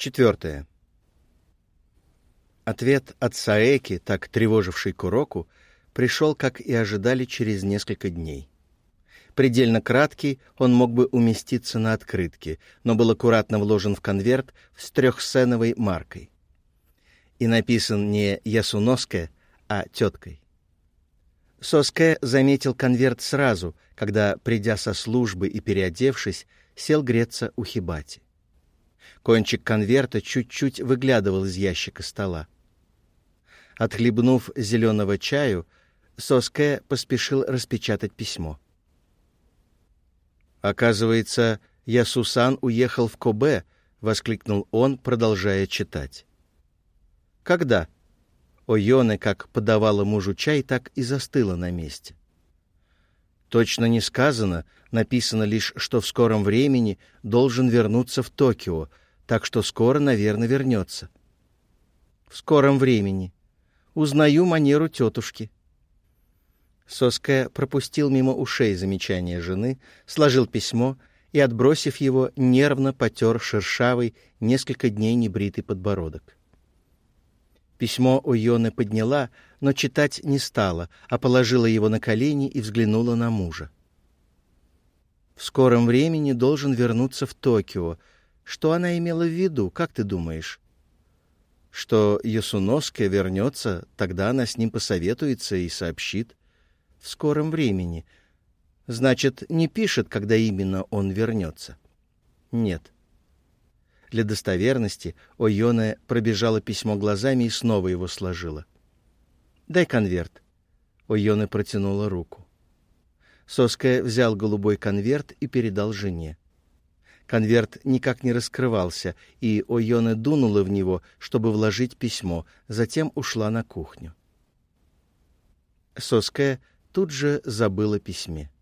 Четвертое. Ответ от Саэки, так тревоживший Куроку, пришел, как и ожидали, через несколько дней. Предельно краткий, он мог бы уместиться на открытке, но был аккуратно вложен в конверт с трехсценовой маркой. И написан не Ясуноске, а теткой. Соске заметил конверт сразу, когда, придя со службы и переодевшись, сел греться у Хибати. Кончик конверта чуть-чуть выглядывал из ящика стола. Отхлебнув зеленого чаю, Соске поспешил распечатать письмо. «Оказывается, Ясусан уехал в Кобе», — воскликнул он, продолжая читать. «Когда?» Ойоне как подавала мужу чай, так и застыла на месте. Точно не сказано, написано лишь, что в скором времени должен вернуться в Токио, так что скоро, наверное, вернется. В скором времени. Узнаю манеру тетушки. Соская пропустил мимо ушей замечание жены, сложил письмо и, отбросив его, нервно потер шершавый, несколько дней небритый подбородок. Письмо Ойоне подняла, но читать не стала, а положила его на колени и взглянула на мужа. В скором времени должен вернуться в Токио. Что она имела в виду, как ты думаешь? Что Ясуноская вернется, тогда она с ним посоветуется и сообщит. В скором времени. Значит, не пишет, когда именно он вернется. Нет. — для достоверности Ойоне пробежала письмо глазами и снова его сложила. «Дай конверт». Ойоне протянула руку. Соская взял голубой конверт и передал жене. Конверт никак не раскрывался, и Ойоне дунула в него, чтобы вложить письмо, затем ушла на кухню. Соская тут же забыла письме.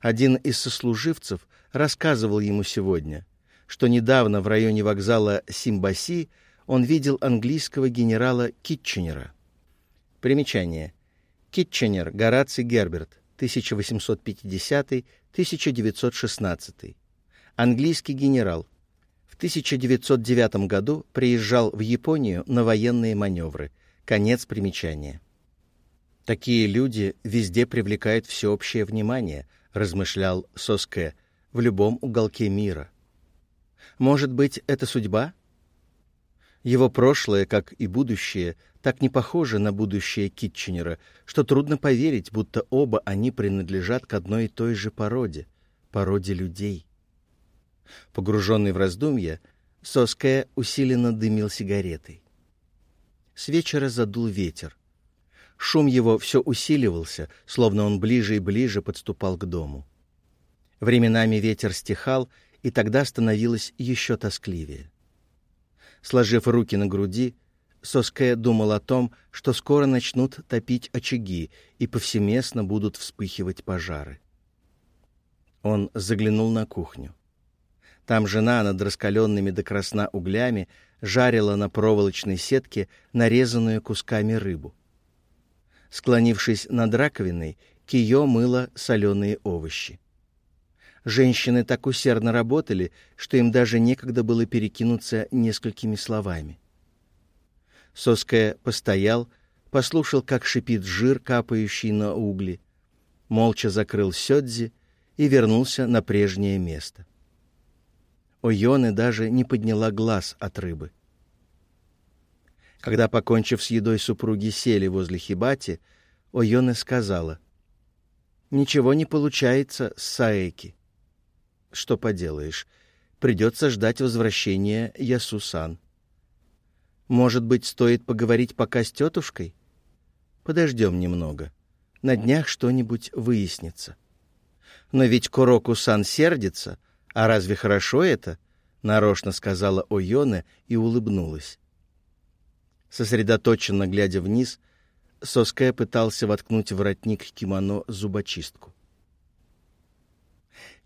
Один из сослуживцев рассказывал ему сегодня, что недавно в районе вокзала Симбаси он видел английского генерала Китченера. Примечание. Китченер Гораций Герберт, 1850-1916. Английский генерал. В 1909 году приезжал в Японию на военные маневры. Конец примечания. Такие люди везде привлекают всеобщее внимание, размышлял Соске, в любом уголке мира. Может быть, это судьба? Его прошлое, как и будущее, так не похоже на будущее Китченера, что трудно поверить, будто оба они принадлежат к одной и той же породе — породе людей. Погруженный в раздумья, Соске усиленно дымил сигаретой. С вечера задул ветер. Шум его все усиливался, словно он ближе и ближе подступал к дому. Временами ветер стихал, и тогда становилось еще тоскливее. Сложив руки на груди, Соске думал о том, что скоро начнут топить очаги и повсеместно будут вспыхивать пожары. Он заглянул на кухню. Там жена над раскаленными до красна углями жарила на проволочной сетке нарезанную кусками рыбу. Склонившись над раковиной, Кио мыла соленые овощи. Женщины так усердно работали, что им даже некогда было перекинуться несколькими словами. Соская постоял, послушал, как шипит жир, капающий на угли, молча закрыл сёдзи и вернулся на прежнее место. Ойоне даже не подняла глаз от рыбы. Когда, покончив с едой, супруги сели возле Хибати, Ойоне сказала, «Ничего не получается с Саэки. Что поделаешь, придется ждать возвращения Ясусан. Может быть, стоит поговорить пока с тетушкой? Подождем немного. На днях что-нибудь выяснится. Но ведь Куроку-сан сердится, а разве хорошо это? Нарочно сказала Ойоне и улыбнулась. Сосредоточенно глядя вниз, Соская пытался воткнуть в воротник кимоно зубочистку.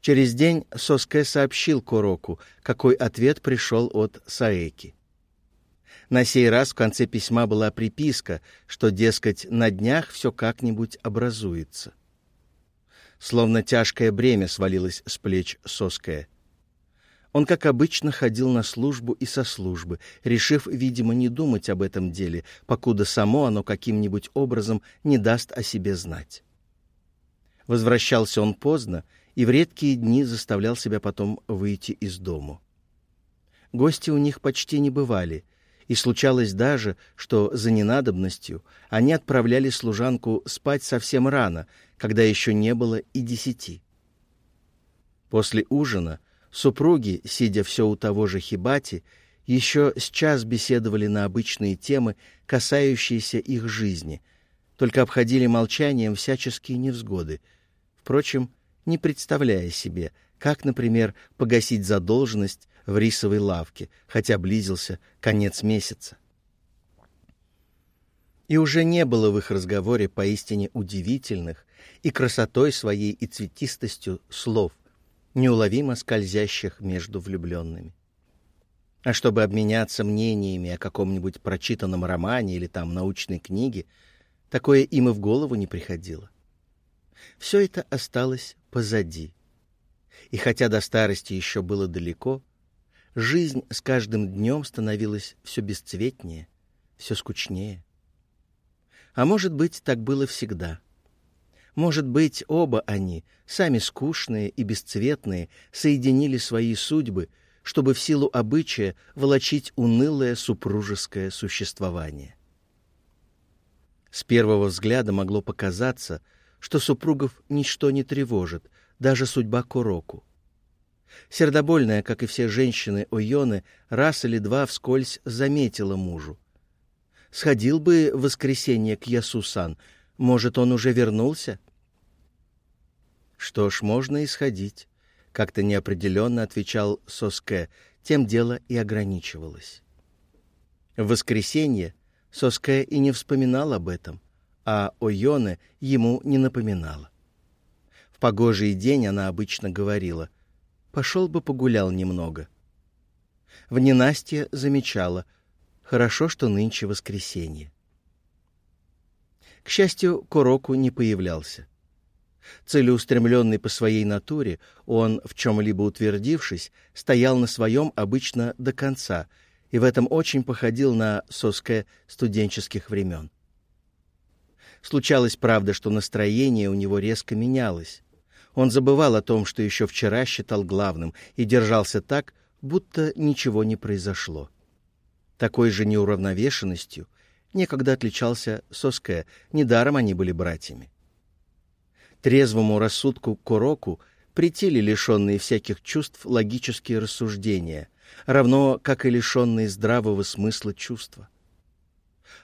Через день Соске сообщил Куроку, какой ответ пришел от Саэки. На сей раз в конце письма была приписка, что, дескать, на днях все как-нибудь образуется. Словно тяжкое бремя свалилось с плеч Соская. Он, как обычно, ходил на службу и со службы, решив, видимо, не думать об этом деле, покуда само оно каким-нибудь образом не даст о себе знать. Возвращался он поздно и в редкие дни заставлял себя потом выйти из дому. Гости у них почти не бывали, и случалось даже, что за ненадобностью они отправляли служанку спать совсем рано, когда еще не было и десяти. После ужина Супруги, сидя все у того же Хибати, еще с час беседовали на обычные темы, касающиеся их жизни, только обходили молчанием всяческие невзгоды, впрочем, не представляя себе, как, например, погасить задолженность в рисовой лавке, хотя близился конец месяца. И уже не было в их разговоре поистине удивительных и красотой своей и цветистостью слов, неуловимо скользящих между влюбленными. А чтобы обменяться мнениями о каком-нибудь прочитанном романе или там научной книге, такое им и в голову не приходило. Все это осталось позади. И хотя до старости еще было далеко, жизнь с каждым днем становилась все бесцветнее, все скучнее. А может быть, так было всегда — может быть, оба они, сами скучные и бесцветные, соединили свои судьбы, чтобы в силу обычая волочить унылое супружеское существование. С первого взгляда могло показаться, что супругов ничто не тревожит, даже судьба Куроку. Сердобольная, как и все женщины Ойоны, раз или два вскользь заметила мужу. Сходил бы в воскресенье к Ясусан, может, он уже вернулся? Что ж, можно исходить. Как-то неопределенно отвечал Соске, тем дело и ограничивалось. В воскресенье Соске и не вспоминал об этом, а Ойоне ему не напоминала. В погожий день она обычно говорила «пошел бы погулял немного». В ненастье замечала «хорошо, что нынче воскресенье». К счастью, Куроку не появлялся. Целеустремленный по своей натуре, он, в чем-либо утвердившись, стоял на своем обычно до конца, и в этом очень походил на Соске студенческих времен. Случалось, правда, что настроение у него резко менялось. Он забывал о том, что еще вчера считал главным, и держался так, будто ничего не произошло. Такой же неуравновешенностью некогда отличался Соске, недаром они были братьями. Трезвому рассудку Куроку претили лишенные всяких чувств логические рассуждения, равно как и лишенные здравого смысла чувства.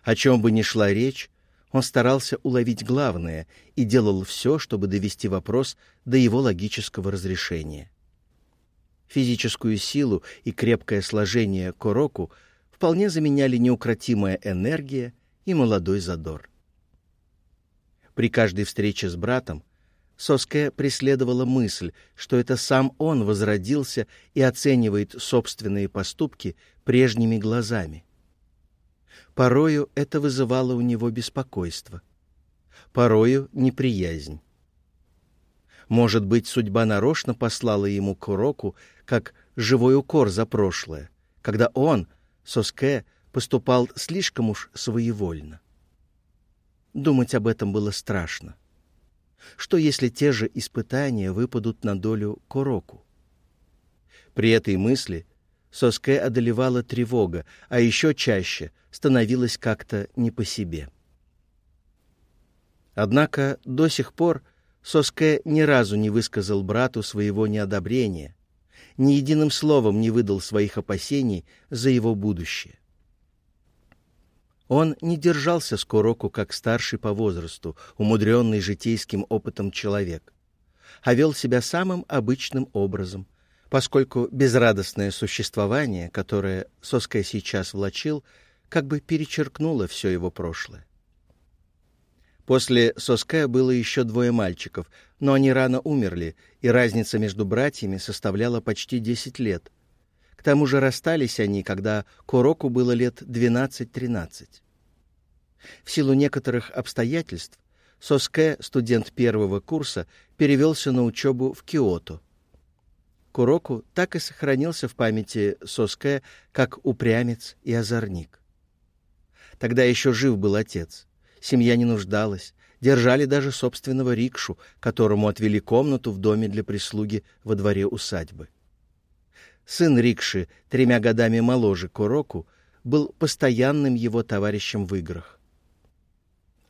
О чем бы ни шла речь, он старался уловить главное и делал все, чтобы довести вопрос до его логического разрешения. Физическую силу и крепкое сложение Куроку вполне заменяли неукротимая энергия и молодой задор. При каждой встрече с братом Соске преследовала мысль, что это сам он возродился и оценивает собственные поступки прежними глазами. Порою это вызывало у него беспокойство, порою неприязнь. Может быть, судьба нарочно послала ему к уроку, как живой укор за прошлое, когда он, Соске, поступал слишком уж своевольно. Думать об этом было страшно. Что если те же испытания выпадут на долю Куроку? При этой мысли Соске одолевала тревога, а еще чаще становилась как-то не по себе. Однако до сих пор Соске ни разу не высказал брату своего неодобрения, ни единым словом не выдал своих опасений за его будущее. Он не держался с Куроку как старший по возрасту, умудренный житейским опытом человек, а вел себя самым обычным образом, поскольку безрадостное существование, которое Соская сейчас влачил, как бы перечеркнуло все его прошлое. После Соская было еще двое мальчиков, но они рано умерли, и разница между братьями составляла почти десять лет — к тому же расстались они, когда Куроку было лет 12-13. В силу некоторых обстоятельств Соске, студент первого курса, перевелся на учебу в Киото. Куроку так и сохранился в памяти Соске как упрямец и озорник. Тогда еще жив был отец. Семья не нуждалась. Держали даже собственного рикшу, которому отвели комнату в доме для прислуги во дворе усадьбы. Сын рикши, тремя годами моложе Куроку, был постоянным его товарищем в играх.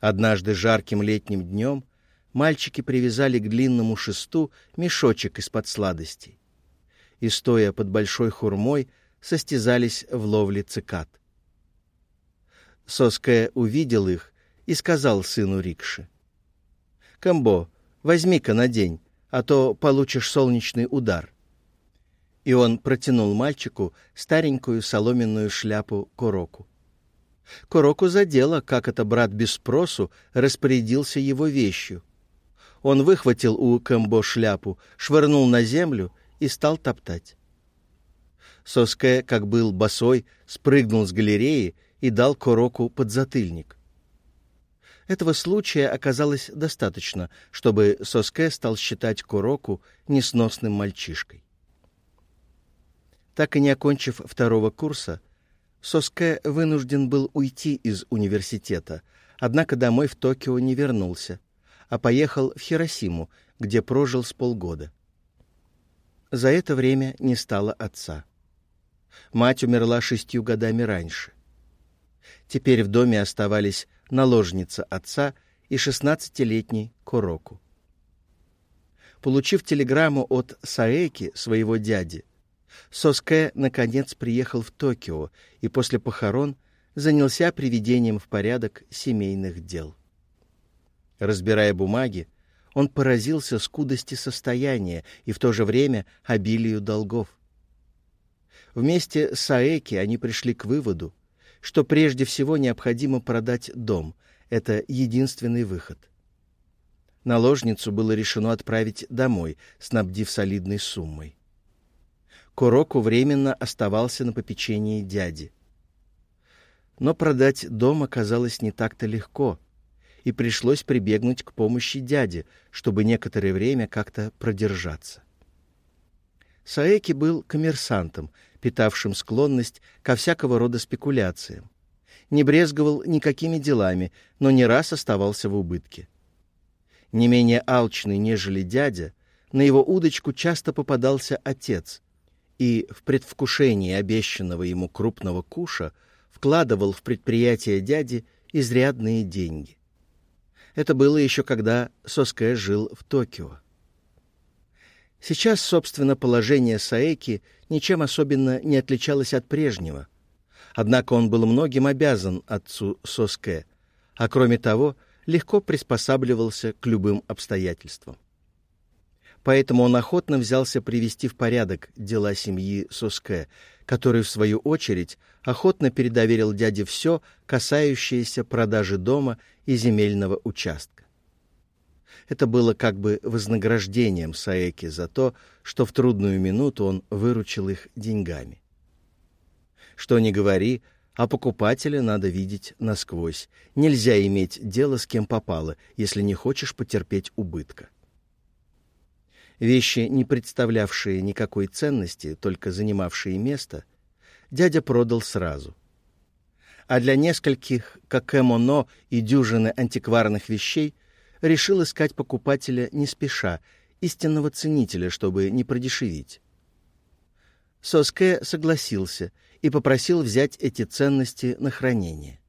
Однажды жарким летним днем мальчики привязали к длинному шесту мешочек из-под сладостей и, стоя под большой хурмой, состязались в ловле цикад. Соская увидел их и сказал сыну Рикши. «Камбо, возьми-ка на день, а то получишь солнечный удар». И он протянул мальчику старенькую соломенную шляпу Куроку. Куроку задело, как это брат без спросу распорядился его вещью. Он выхватил у Кэмбо шляпу, швырнул на землю и стал топтать. Соске, как был босой, спрыгнул с галереи и дал Куроку подзатыльник. Этого случая оказалось достаточно, чтобы Соске стал считать Куроку несносным мальчишкой. Так и не окончив второго курса, Соске вынужден был уйти из университета, однако домой в Токио не вернулся, а поехал в Хиросиму, где прожил с полгода. За это время не стало отца. Мать умерла шестью годами раньше. Теперь в доме оставались наложница отца и шестнадцатилетний Куроку. Получив телеграмму от Саэки, своего дяди, Соске, наконец, приехал в Токио и после похорон занялся приведением в порядок семейных дел. Разбирая бумаги, он поразился скудости состояния и в то же время обилию долгов. Вместе с Аэки они пришли к выводу, что прежде всего необходимо продать дом. Это единственный выход. Наложницу было решено отправить домой, снабдив солидной суммой. Куроку временно оставался на попечении дяди. Но продать дом оказалось не так-то легко — и пришлось прибегнуть к помощи дяди, чтобы некоторое время как-то продержаться. Саэки был коммерсантом, питавшим склонность ко всякого рода спекуляциям. Не брезговал никакими делами, но не раз оставался в убытке. Не менее алчный, нежели дядя, на его удочку часто попадался отец, и в предвкушении обещанного ему крупного куша вкладывал в предприятие дяди изрядные деньги. Это было еще когда Соске жил в Токио. Сейчас, собственно, положение Саэки ничем особенно не отличалось от прежнего. Однако он был многим обязан отцу Соске, а кроме того, легко приспосабливался к любым обстоятельствам. Поэтому он охотно взялся привести в порядок дела семьи Соске, который, в свою очередь, охотно передоверил дяде все, касающееся продажи дома и земельного участка. Это было как бы вознаграждением Саэки за то, что в трудную минуту он выручил их деньгами. Что ни говори, а покупателя надо видеть насквозь. Нельзя иметь дело с кем попало, если не хочешь потерпеть убытка. Вещи, не представлявшие никакой ценности, только занимавшие место, дядя продал сразу. А для нескольких какэмоно и дюжины антикварных вещей решил искать покупателя не спеша, истинного ценителя, чтобы не продешевить. Соске согласился и попросил взять эти ценности на хранение.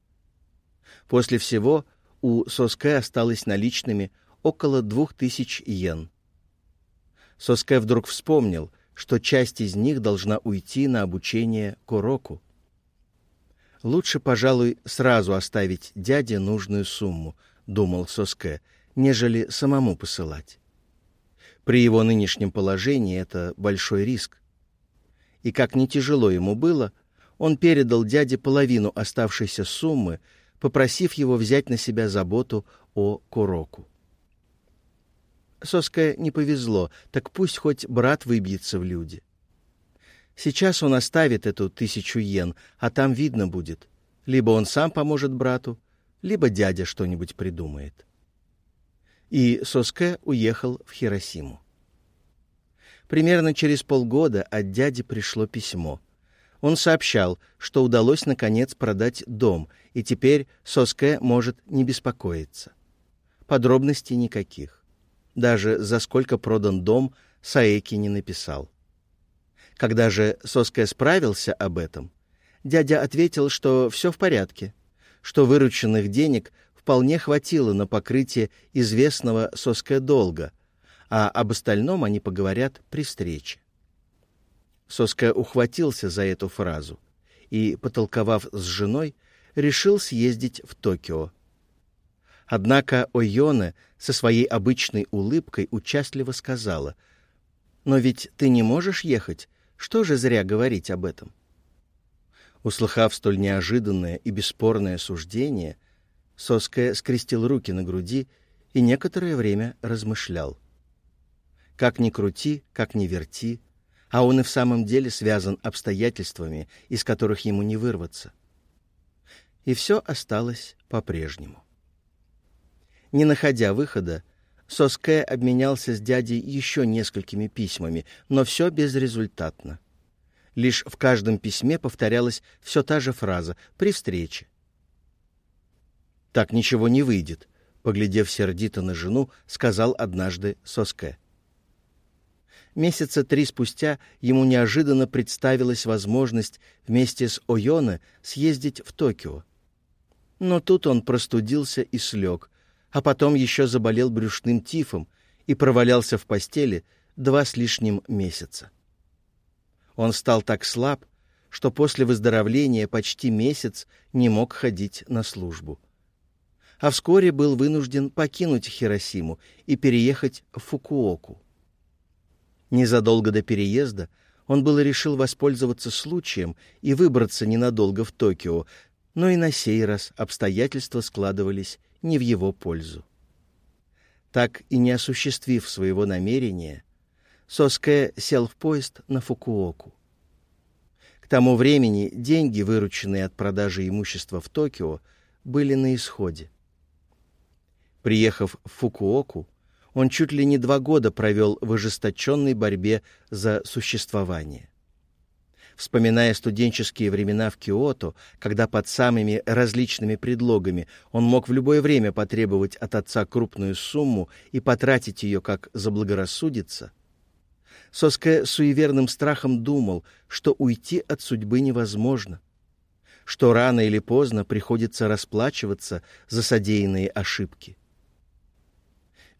После всего у Соске осталось наличными около двух тысяч йен. Соске вдруг вспомнил, что часть из них должна уйти на обучение Куроку. «Лучше, пожалуй, сразу оставить дяде нужную сумму», — думал Соске, — «нежели самому посылать». При его нынешнем положении это большой риск. И как не тяжело ему было, он передал дяде половину оставшейся суммы, попросив его взять на себя заботу о Куроку. Соске не повезло, так пусть хоть брат выбьется в люди. Сейчас он оставит эту тысячу йен, а там видно будет. Либо он сам поможет брату, либо дядя что-нибудь придумает. И Соске уехал в Хиросиму. Примерно через полгода от дяди пришло письмо. Он сообщал, что удалось наконец продать дом, и теперь Соске может не беспокоиться. Подробностей никаких. Даже за сколько продан дом Саэки не написал. Когда же Соске справился об этом, дядя ответил, что все в порядке, что вырученных денег вполне хватило на покрытие известного Соске долга, а об остальном они поговорят при встрече. Соске ухватился за эту фразу и, потолковав с женой, решил съездить в Токио. Однако Ойоне со своей обычной улыбкой участливо сказала, «Но ведь ты не можешь ехать, что же зря говорить об этом?» Услыхав столь неожиданное и бесспорное суждение, Соская скрестил руки на груди и некоторое время размышлял. Как ни крути, как ни верти, а он и в самом деле связан обстоятельствами, из которых ему не вырваться. И все осталось по-прежнему. Не находя выхода, Соске обменялся с дядей еще несколькими письмами, но все безрезультатно. Лишь в каждом письме повторялась все та же фраза «при встрече». «Так ничего не выйдет», — поглядев сердито на жену, сказал однажды Соске. Месяца три спустя ему неожиданно представилась возможность вместе с Ойоне съездить в Токио. Но тут он простудился и слег, а потом еще заболел брюшным тифом и провалялся в постели два с лишним месяца. Он стал так слаб, что после выздоровления почти месяц не мог ходить на службу. А вскоре был вынужден покинуть Хиросиму и переехать в Фукуоку. Незадолго до переезда он было решил воспользоваться случаем и выбраться ненадолго в Токио, но и на сей раз обстоятельства складывались не в его пользу. Так и не осуществив своего намерения, Соске сел в поезд на Фукуоку. К тому времени деньги, вырученные от продажи имущества в Токио, были на исходе. Приехав в Фукуоку, он чуть ли не два года провел в ожесточенной борьбе за существование. Вспоминая студенческие времена в Киото, когда под самыми различными предлогами он мог в любое время потребовать от отца крупную сумму и потратить ее как заблагорассудится, Соске суеверным страхом думал, что уйти от судьбы невозможно, что рано или поздно приходится расплачиваться за содеянные ошибки.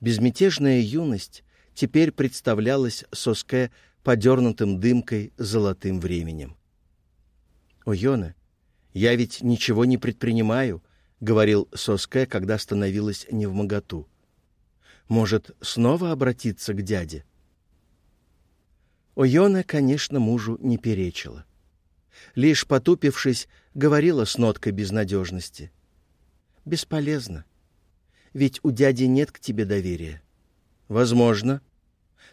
Безмятежная юность теперь представлялась Соске подернутым дымкой золотым временем. «О, Йона, я ведь ничего не предпринимаю», — говорил Соске, когда становилась невмоготу. «Может, снова обратиться к дяде?» Ойона, конечно, мужу не перечила. Лишь потупившись, говорила с ноткой безнадежности. «Бесполезно ведь у дяди нет к тебе доверия. Возможно.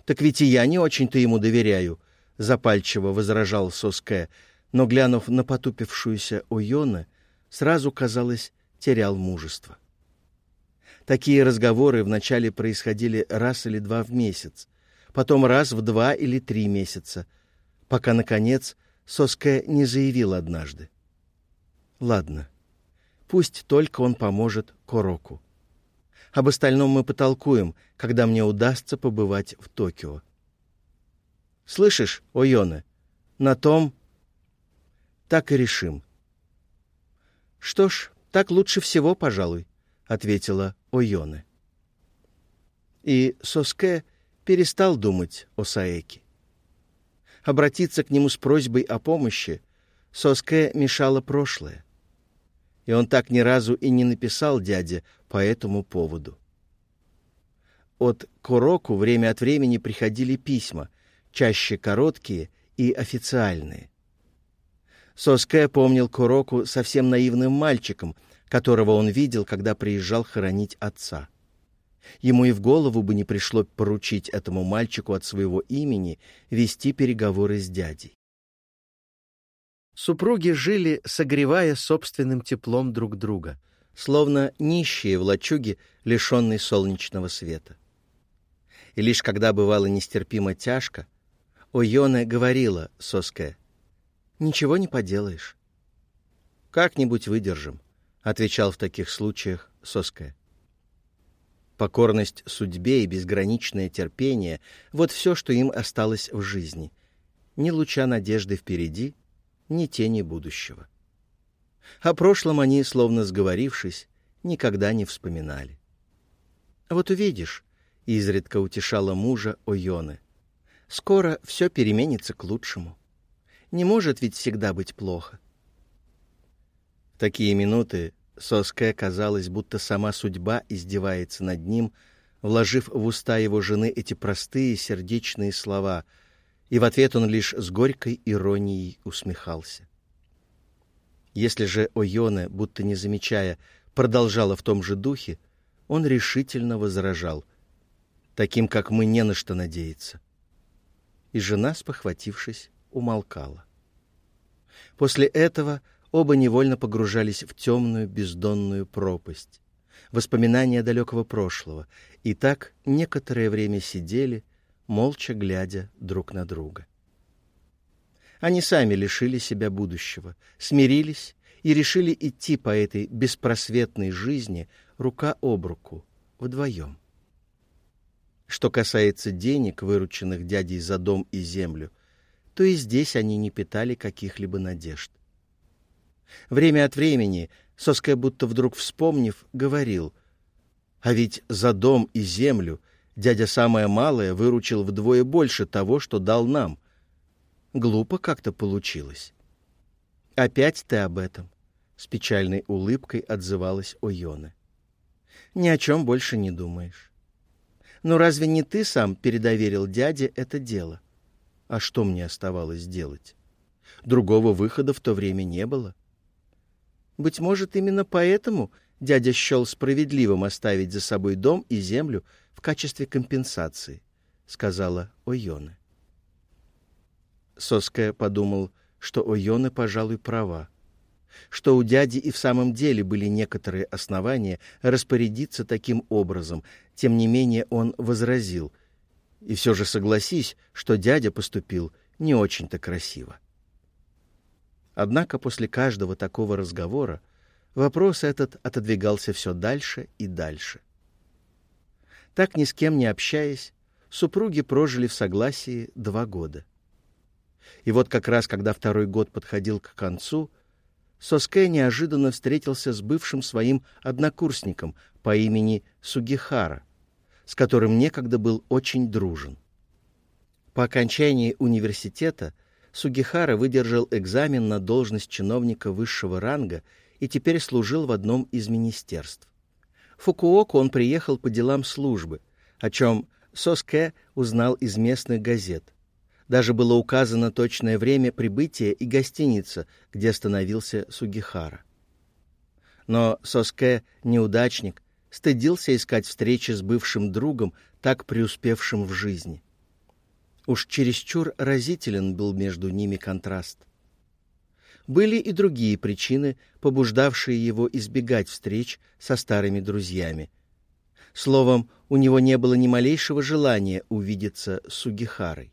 Так ведь и я не очень-то ему доверяю, запальчиво возражал Соске, но, глянув на потупившуюся Ойона, сразу, казалось, терял мужество. Такие разговоры вначале происходили раз или два в месяц, потом раз в два или три месяца, пока, наконец, Соске не заявил однажды. «Ладно, пусть только он поможет Короку. Об остальном мы потолкуем, когда мне удастся побывать в Токио. Слышишь, Ойоне, на том так и решим. Что ж, так лучше всего, пожалуй, ответила Ойоне. И Соске перестал думать о Саэке. Обратиться к нему с просьбой о помощи Соске мешало прошлое и он так ни разу и не написал дяде по этому поводу. От Куроку время от времени приходили письма, чаще короткие и официальные. Соске помнил Куроку совсем наивным мальчиком, которого он видел, когда приезжал хоронить отца. Ему и в голову бы не пришло поручить этому мальчику от своего имени вести переговоры с дядей. Супруги жили, согревая собственным теплом друг друга, словно нищие в лачуге, лишенной солнечного света. И лишь когда бывало нестерпимо тяжко, Ойоне говорила Соске, «Ничего не поделаешь». «Как-нибудь выдержим», — отвечал в таких случаях Соске. Покорность судьбе и безграничное терпение — вот все, что им осталось в жизни. Ни луча надежды впереди, ни тени будущего. О прошлом они, словно сговорившись, никогда не вспоминали. «Вот увидишь», — изредка утешала мужа Ойоны, — «скоро все переменится к лучшему. Не может ведь всегда быть плохо». В такие минуты Соске казалось, будто сама судьба издевается над ним, вложив в уста его жены эти простые сердечные слова, и в ответ он лишь с горькой иронией усмехался. Если же Ойоне, будто не замечая, продолжала в том же духе, он решительно возражал. Таким, как мы, не на что надеяться. И жена, спохватившись, умолкала. После этого Оба невольно погружались в темную бездонную пропасть, воспоминания далекого прошлого, и так некоторое время сидели, молча глядя друг на друга. Они сами лишили себя будущего, смирились и решили идти по этой беспросветной жизни рука об руку, вдвоем. Что касается денег, вырученных дядей за дом и землю, то и здесь они не питали каких-либо надежд. Время от времени Соская, будто вдруг вспомнив, говорил, «А ведь за дом и землю дядя самое малое выручил вдвое больше того, что дал нам. Глупо как-то получилось». «Опять ты об этом?» — с печальной улыбкой отзывалась Ойоне. «Ни о чем больше не думаешь. Но разве не ты сам передоверил дяде это дело? А что мне оставалось делать? Другого выхода в то время не было. Быть может, именно поэтому дядя счел справедливым оставить за собой дом и землю в качестве компенсации, — сказала Ойоне. Соская подумал, что Ойоне, пожалуй, права, что у дяди и в самом деле были некоторые основания распорядиться таким образом, тем не менее он возразил, и все же согласись, что дядя поступил не очень-то красиво. Однако после каждого такого разговора вопрос этот отодвигался все дальше и дальше. Так ни с кем не общаясь, супруги прожили в согласии два года. И вот как раз, когда второй год подходил к концу, Соске неожиданно встретился с бывшим своим однокурсником по имени Сугихара, с которым некогда был очень дружен. По окончании университета Сугихара выдержал экзамен на должность чиновника высшего ранга и теперь служил в одном из министерств. Фукуоку он приехал по делам службы, о чем Соске узнал из местных газет. Даже было указано точное время прибытия и гостиница, где остановился Сугихара. Но Соске, неудачник, стыдился искать встречи с бывшим другом, так преуспевшим в жизни. Уж чересчур разителен был между ними контраст. Были и другие причины, побуждавшие его избегать встреч со старыми друзьями. Словом, у него не было ни малейшего желания увидеться с Сугихарой.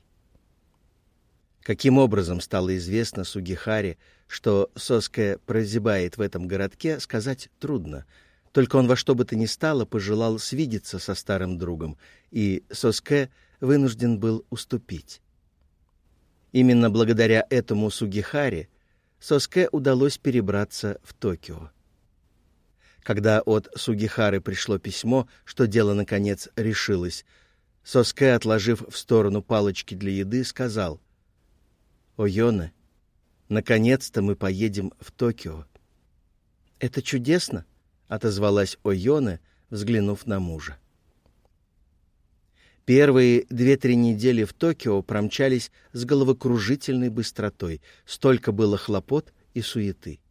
Каким образом стало известно Сугихаре, что Соске прозябает в этом городке, сказать трудно. Только он во что бы то ни стало пожелал свидеться со старым другом, и Соске — вынужден был уступить. Именно благодаря этому Сугихаре Соске удалось перебраться в Токио. Когда от Сугихары пришло письмо, что дело, наконец, решилось, Соске, отложив в сторону палочки для еды, сказал, «О, Йоне, наконец-то мы поедем в Токио». «Это чудесно», — отозвалась Ойоне, взглянув на мужа. Первые две-три недели в Токио промчались с головокружительной быстротой. Столько было хлопот и суеты.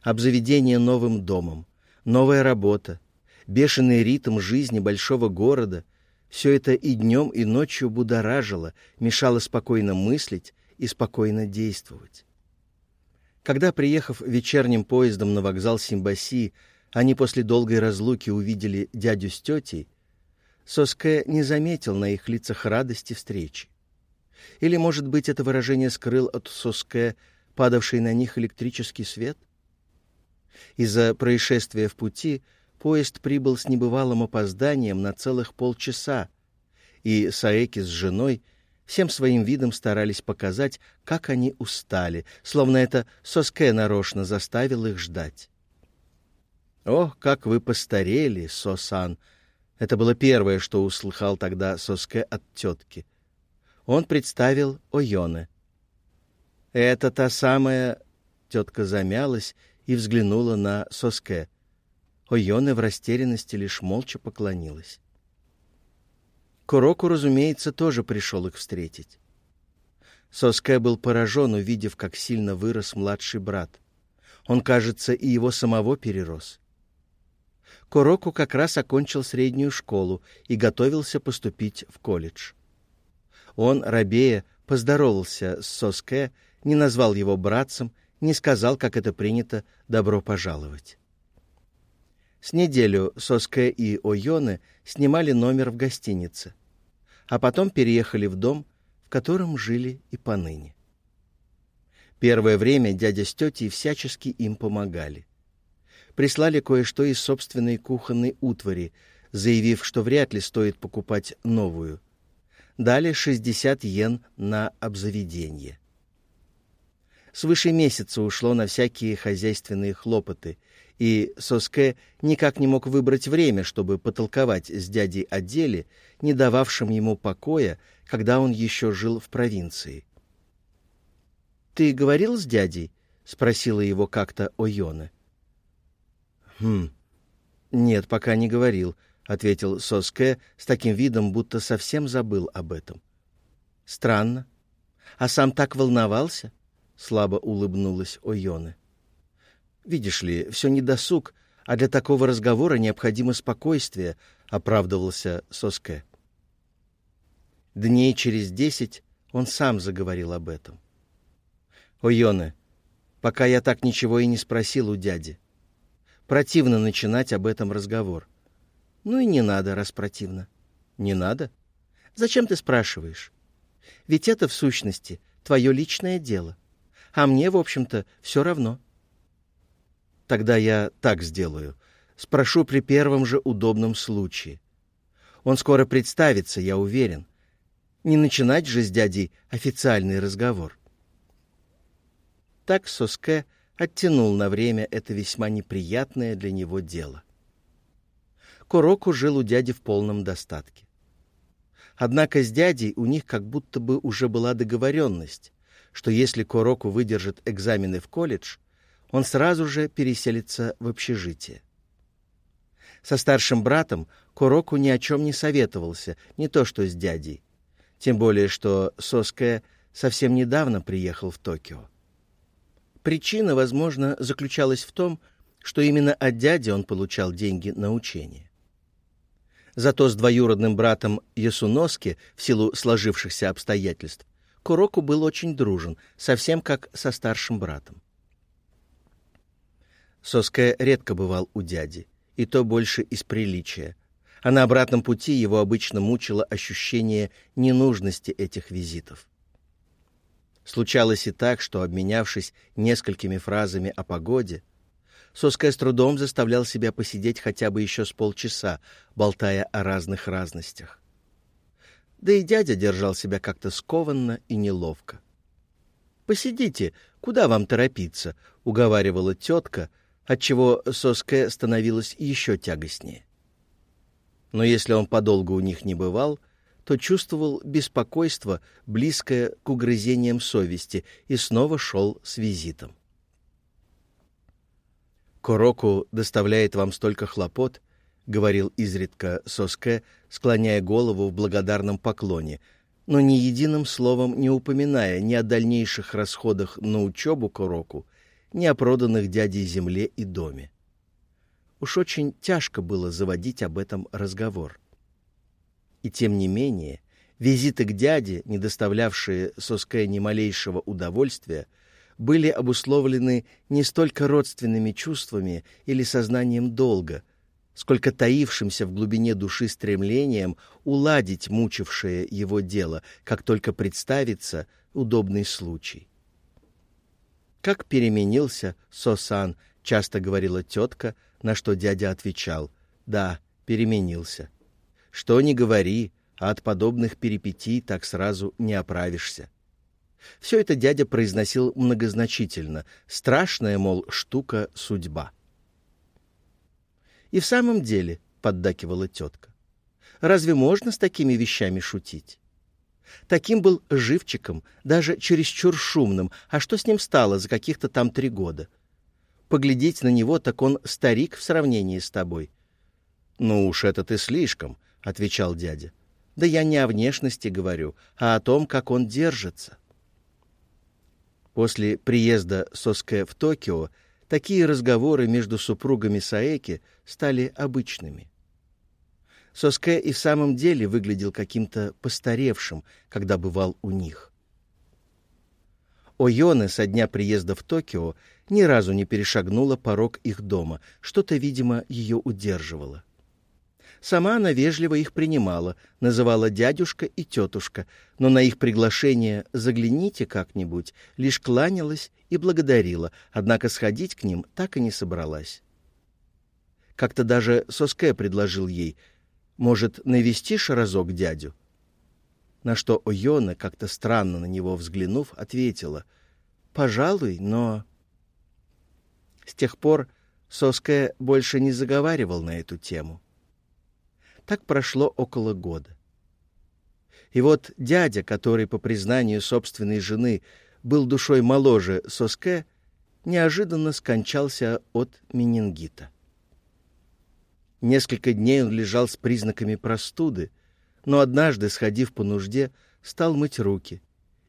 Обзаведение новым домом, новая работа, бешеный ритм жизни большого города — все это и днем, и ночью будоражило, мешало спокойно мыслить и спокойно действовать. Когда, приехав вечерним поездом на вокзал Симбаси, они после долгой разлуки увидели дядю с тетей, Соске не заметил на их лицах радости встречи. Или, может быть, это выражение скрыл от Соске падавший на них электрический свет? Из-за происшествия в пути поезд прибыл с небывалым опозданием на целых полчаса, и Саэки с женой всем своим видом старались показать, как они устали, словно это Соске нарочно заставил их ждать. «Ох, как вы постарели, Сосан!» Это было первое, что услыхал тогда Соске от тетки. Он представил Ойоне. «Это та самая...» Тетка замялась и взглянула на Соске. Ойоне в растерянности лишь молча поклонилась. Куроку, разумеется, тоже пришел их встретить. Соске был поражен, увидев, как сильно вырос младший брат. Он, кажется, и его самого перерос. Куроку как раз окончил среднюю школу и готовился поступить в колледж. Он, рабея, поздоровался с Соске, не назвал его братцем, не сказал, как это принято, добро пожаловать. С неделю Соске и Ойоне снимали номер в гостинице, а потом переехали в дом, в котором жили и поныне. Первое время дядя с тетей всячески им помогали прислали кое-что из собственной кухонной утвари, заявив, что вряд ли стоит покупать новую. Дали 60 йен на обзаведение. Свыше месяца ушло на всякие хозяйственные хлопоты, и Соске никак не мог выбрать время, чтобы потолковать с дядей о деле, не дававшим ему покоя, когда он еще жил в провинции. «Ты говорил с дядей?» — спросила его как-то Ойона. «Хм... Нет, пока не говорил», — ответил Соске с таким видом, будто совсем забыл об этом. «Странно. А сам так волновался?» — слабо улыбнулась Ойоне. «Видишь ли, все не досуг, а для такого разговора необходимо спокойствие», — оправдывался Соске. Дней через десять он сам заговорил об этом. «Ойоне, пока я так ничего и не спросил у дяди. Противно начинать об этом разговор. Ну и не надо, раз противно. Не надо? Зачем ты спрашиваешь? Ведь это, в сущности, твое личное дело. А мне, в общем-то, все равно. Тогда я так сделаю. Спрошу при первом же удобном случае. Он скоро представится, я уверен. Не начинать же с дядей официальный разговор. Так Соске оттянул на время это весьма неприятное для него дело. Куроку жил у дяди в полном достатке. Однако с дядей у них как будто бы уже была договоренность, что если Куроку выдержит экзамены в колледж, он сразу же переселится в общежитие. Со старшим братом Куроку ни о чем не советовался, не то что с дядей. Тем более, что Соске совсем недавно приехал в Токио. Причина, возможно, заключалась в том, что именно от дяди он получал деньги на учение. Зато с двоюродным братом Ясуноски, в силу сложившихся обстоятельств, Куроку был очень дружен, совсем как со старшим братом. Соске редко бывал у дяди, и то больше из приличия, а на обратном пути его обычно мучило ощущение ненужности этих визитов. Случалось и так, что, обменявшись несколькими фразами о погоде, Соска с трудом заставлял себя посидеть хотя бы еще с полчаса, болтая о разных разностях. Да и дядя держал себя как-то скованно и неловко. «Посидите, куда вам торопиться?» — уговаривала тетка, отчего Соске становилось еще тягостнее. Но если он подолгу у них не бывал, то чувствовал беспокойство, близкое к угрызениям совести, и снова шел с визитом. «Куроку доставляет вам столько хлопот», — говорил изредка Соске, склоняя голову в благодарном поклоне, но ни единым словом не упоминая ни о дальнейших расходах на учебу Куроку, ни о проданных дядей земле и доме. Уж очень тяжко было заводить об этом разговор. — и тем не менее, визиты к дяде, не доставлявшие Соске ни малейшего удовольствия, были обусловлены не столько родственными чувствами или сознанием долга, сколько таившимся в глубине души стремлением уладить мучившее его дело, как только представится удобный случай. Как переменился Сосан, часто говорила тетка, на что дядя отвечал, да, переменился. Что ни говори, а от подобных перипетий так сразу не оправишься. Все это дядя произносил многозначительно. Страшная, мол, штука судьба. И в самом деле, поддакивала тетка, разве можно с такими вещами шутить? Таким был живчиком, даже чересчур шумным. А что с ним стало за каких-то там три года? Поглядеть на него, так он старик в сравнении с тобой. — Ну уж это ты слишком, — отвечал дядя. — Да я не о внешности говорю, а о том, как он держится. После приезда Соске в Токио такие разговоры между супругами Саэки стали обычными. Соске и в самом деле выглядел каким-то постаревшим, когда бывал у них. Ойоне со дня приезда в Токио ни разу не перешагнула порог их дома, что-то, видимо, ее удерживало. Сама она вежливо их принимала, называла дядюшка и тетушка, но на их приглашение «загляните как-нибудь» лишь кланялась и благодарила, однако сходить к ним так и не собралась. Как-то даже Соске предложил ей «Может, навестишь разок дядю?» На что Ойона, как-то странно на него взглянув, ответила «Пожалуй, но...» С тех пор Соске больше не заговаривал на эту тему. Так прошло около года. И вот дядя, который, по признанию собственной жены, был душой моложе Соске, неожиданно скончался от менингита. Несколько дней он лежал с признаками простуды, но однажды, сходив по нужде, стал мыть руки,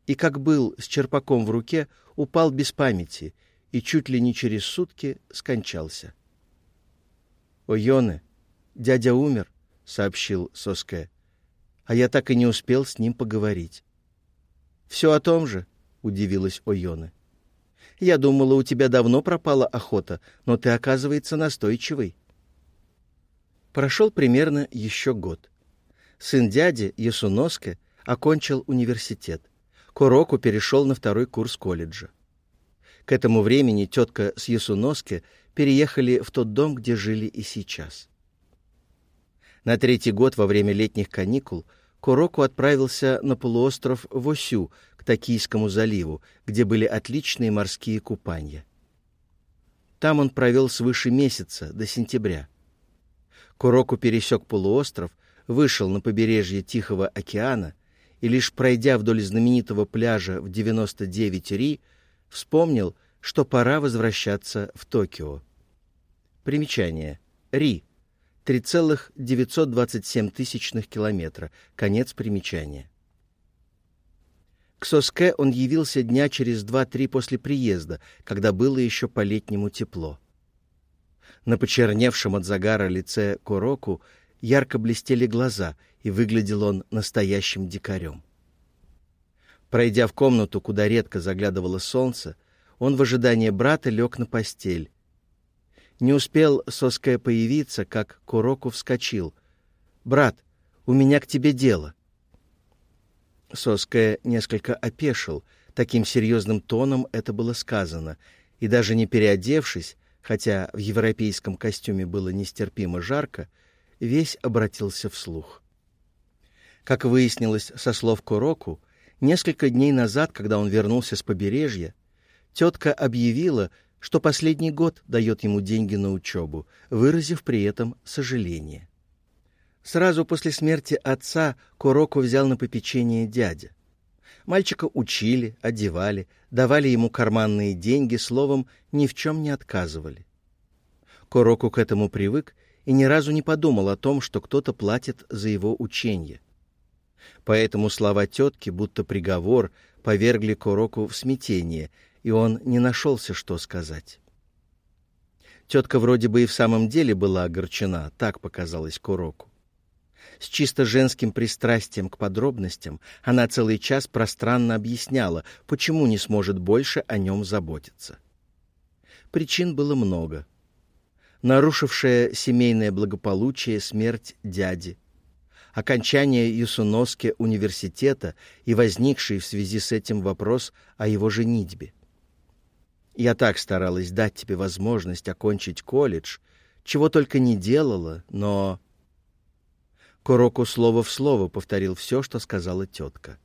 и, как был с черпаком в руке, упал без памяти и чуть ли не через сутки скончался. «О, Йоне, дядя умер», — сообщил Соске. «А я так и не успел с ним поговорить». «Все о том же?» — удивилась Ойоне. «Я думала, у тебя давно пропала охота, но ты, оказывается, настойчивый». Прошел примерно еще год. Сын дяди, Ясуноске, окончил университет. Куроку перешел на второй курс колледжа. К этому времени тетка с Ясуноске переехали в тот дом, где жили и сейчас. На третий год во время летних каникул Куроку отправился на полуостров Восю, к Токийскому заливу, где были отличные морские купания. Там он провел свыше месяца, до сентября. Куроку пересек полуостров, вышел на побережье Тихого океана и, лишь пройдя вдоль знаменитого пляжа в 99 Ри, вспомнил, что пора возвращаться в Токио. Примечание. Ри 3,927 тысячных километра. Конец примечания. К Соске он явился дня через два-три после приезда, когда было еще по-летнему тепло. На почерневшем от загара лице Куроку ярко блестели глаза, и выглядел он настоящим дикарем. Пройдя в комнату, куда редко заглядывало солнце, он в ожидании брата лег на постель, не успел Соская появиться, как Куроку вскочил. «Брат, у меня к тебе дело». Соская несколько опешил. Таким серьезным тоном это было сказано. И даже не переодевшись, хотя в европейском костюме было нестерпимо жарко, весь обратился вслух. Как выяснилось со слов Куроку, несколько дней назад, когда он вернулся с побережья, тетка объявила, что последний год дает ему деньги на учебу, выразив при этом сожаление. Сразу после смерти отца Куроку взял на попечение дядя. Мальчика учили, одевали, давали ему карманные деньги, словом, ни в чем не отказывали. Куроку к этому привык и ни разу не подумал о том, что кто-то платит за его учение. Поэтому слова тетки, будто приговор, повергли Куроку в смятение, и он не нашелся, что сказать. Тетка вроде бы и в самом деле была огорчена, так показалось Куроку. С чисто женским пристрастием к подробностям она целый час пространно объясняла, почему не сможет больше о нем заботиться. Причин было много. нарушившая семейное благополучие смерть дяди, окончание Юсуноске университета и возникший в связи с этим вопрос о его женитьбе. Я так старалась дать тебе возможность окончить колледж, чего только не делала, но... Куроку слово в слово повторил все, что сказала тетка.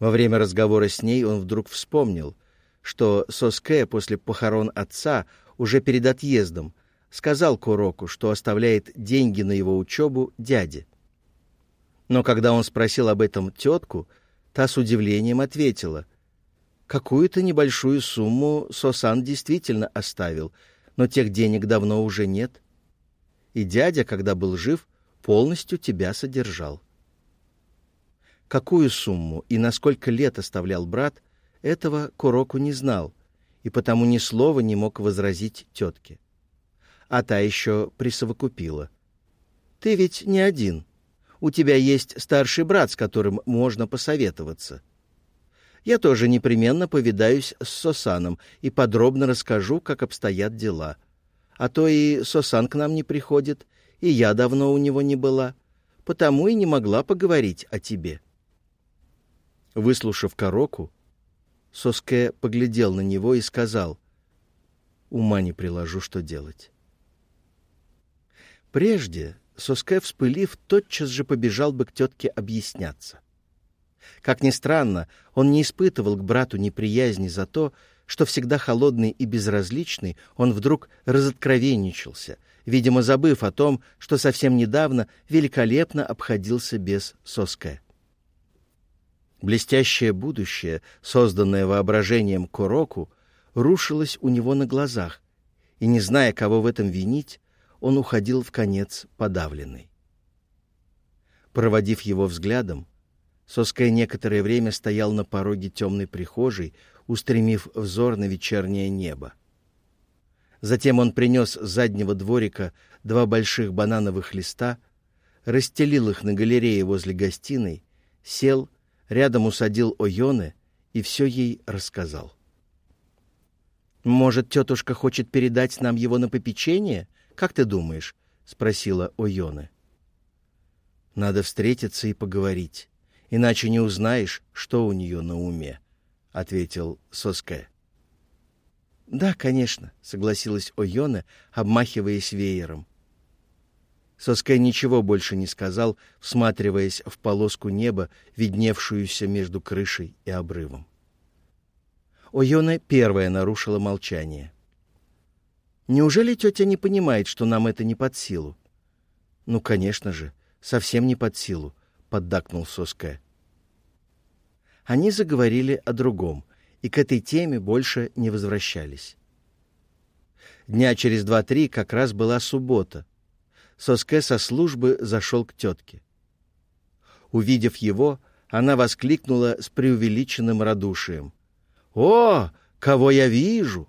Во время разговора с ней он вдруг вспомнил, что Соске после похорон отца уже перед отъездом сказал Куроку, что оставляет деньги на его учебу дяде. Но когда он спросил об этом тетку, та с удивлением ответила, «Какую-то небольшую сумму Сосан действительно оставил, но тех денег давно уже нет. И дядя, когда был жив, полностью тебя содержал. Какую сумму и на сколько лет оставлял брат, этого Куроку не знал, и потому ни слова не мог возразить тетке. А та еще присовокупила. «Ты ведь не один. У тебя есть старший брат, с которым можно посоветоваться. Я тоже непременно повидаюсь с Сосаном и подробно расскажу, как обстоят дела. А то и Сосан к нам не приходит, и я давно у него не была, потому и не могла поговорить о тебе». Выслушав Кароку, Соске поглядел на него и сказал, «Ума не приложу, что делать». Прежде Соске, вспылив, тотчас же побежал бы к тетке объясняться. Как ни странно, он не испытывал к брату неприязни за то, что всегда холодный и безразличный, он вдруг разоткровенничался, видимо, забыв о том, что совсем недавно великолепно обходился без Соске. Блестящее будущее, созданное воображением Куроку, рушилось у него на глазах, и, не зная, кого в этом винить, он уходил в конец подавленный. Проводив его взглядом, Соская некоторое время стоял на пороге темной прихожей, устремив взор на вечернее небо. Затем он принес с заднего дворика два больших банановых листа, расстелил их на галерее возле гостиной, сел, рядом усадил Ойоне и все ей рассказал. «Может, тетушка хочет передать нам его на попечение? Как ты думаешь?» — спросила Ойоне. «Надо встретиться и поговорить, иначе не узнаешь, что у нее на уме», — ответил Соске. «Да, конечно», — согласилась Ойона, обмахиваясь веером. Соскай ничего больше не сказал, всматриваясь в полоску неба, видневшуюся между крышей и обрывом. Ойона первая нарушила молчание. «Неужели тетя не понимает, что нам это не под силу?» «Ну, конечно же, совсем не под силу», — поддакнул Соскай. Они заговорили о другом — и к этой теме больше не возвращались. Дня через два-три как раз была суббота. Соске со службы зашел к тетке. Увидев его, она воскликнула с преувеличенным радушием. «О, кого я вижу!»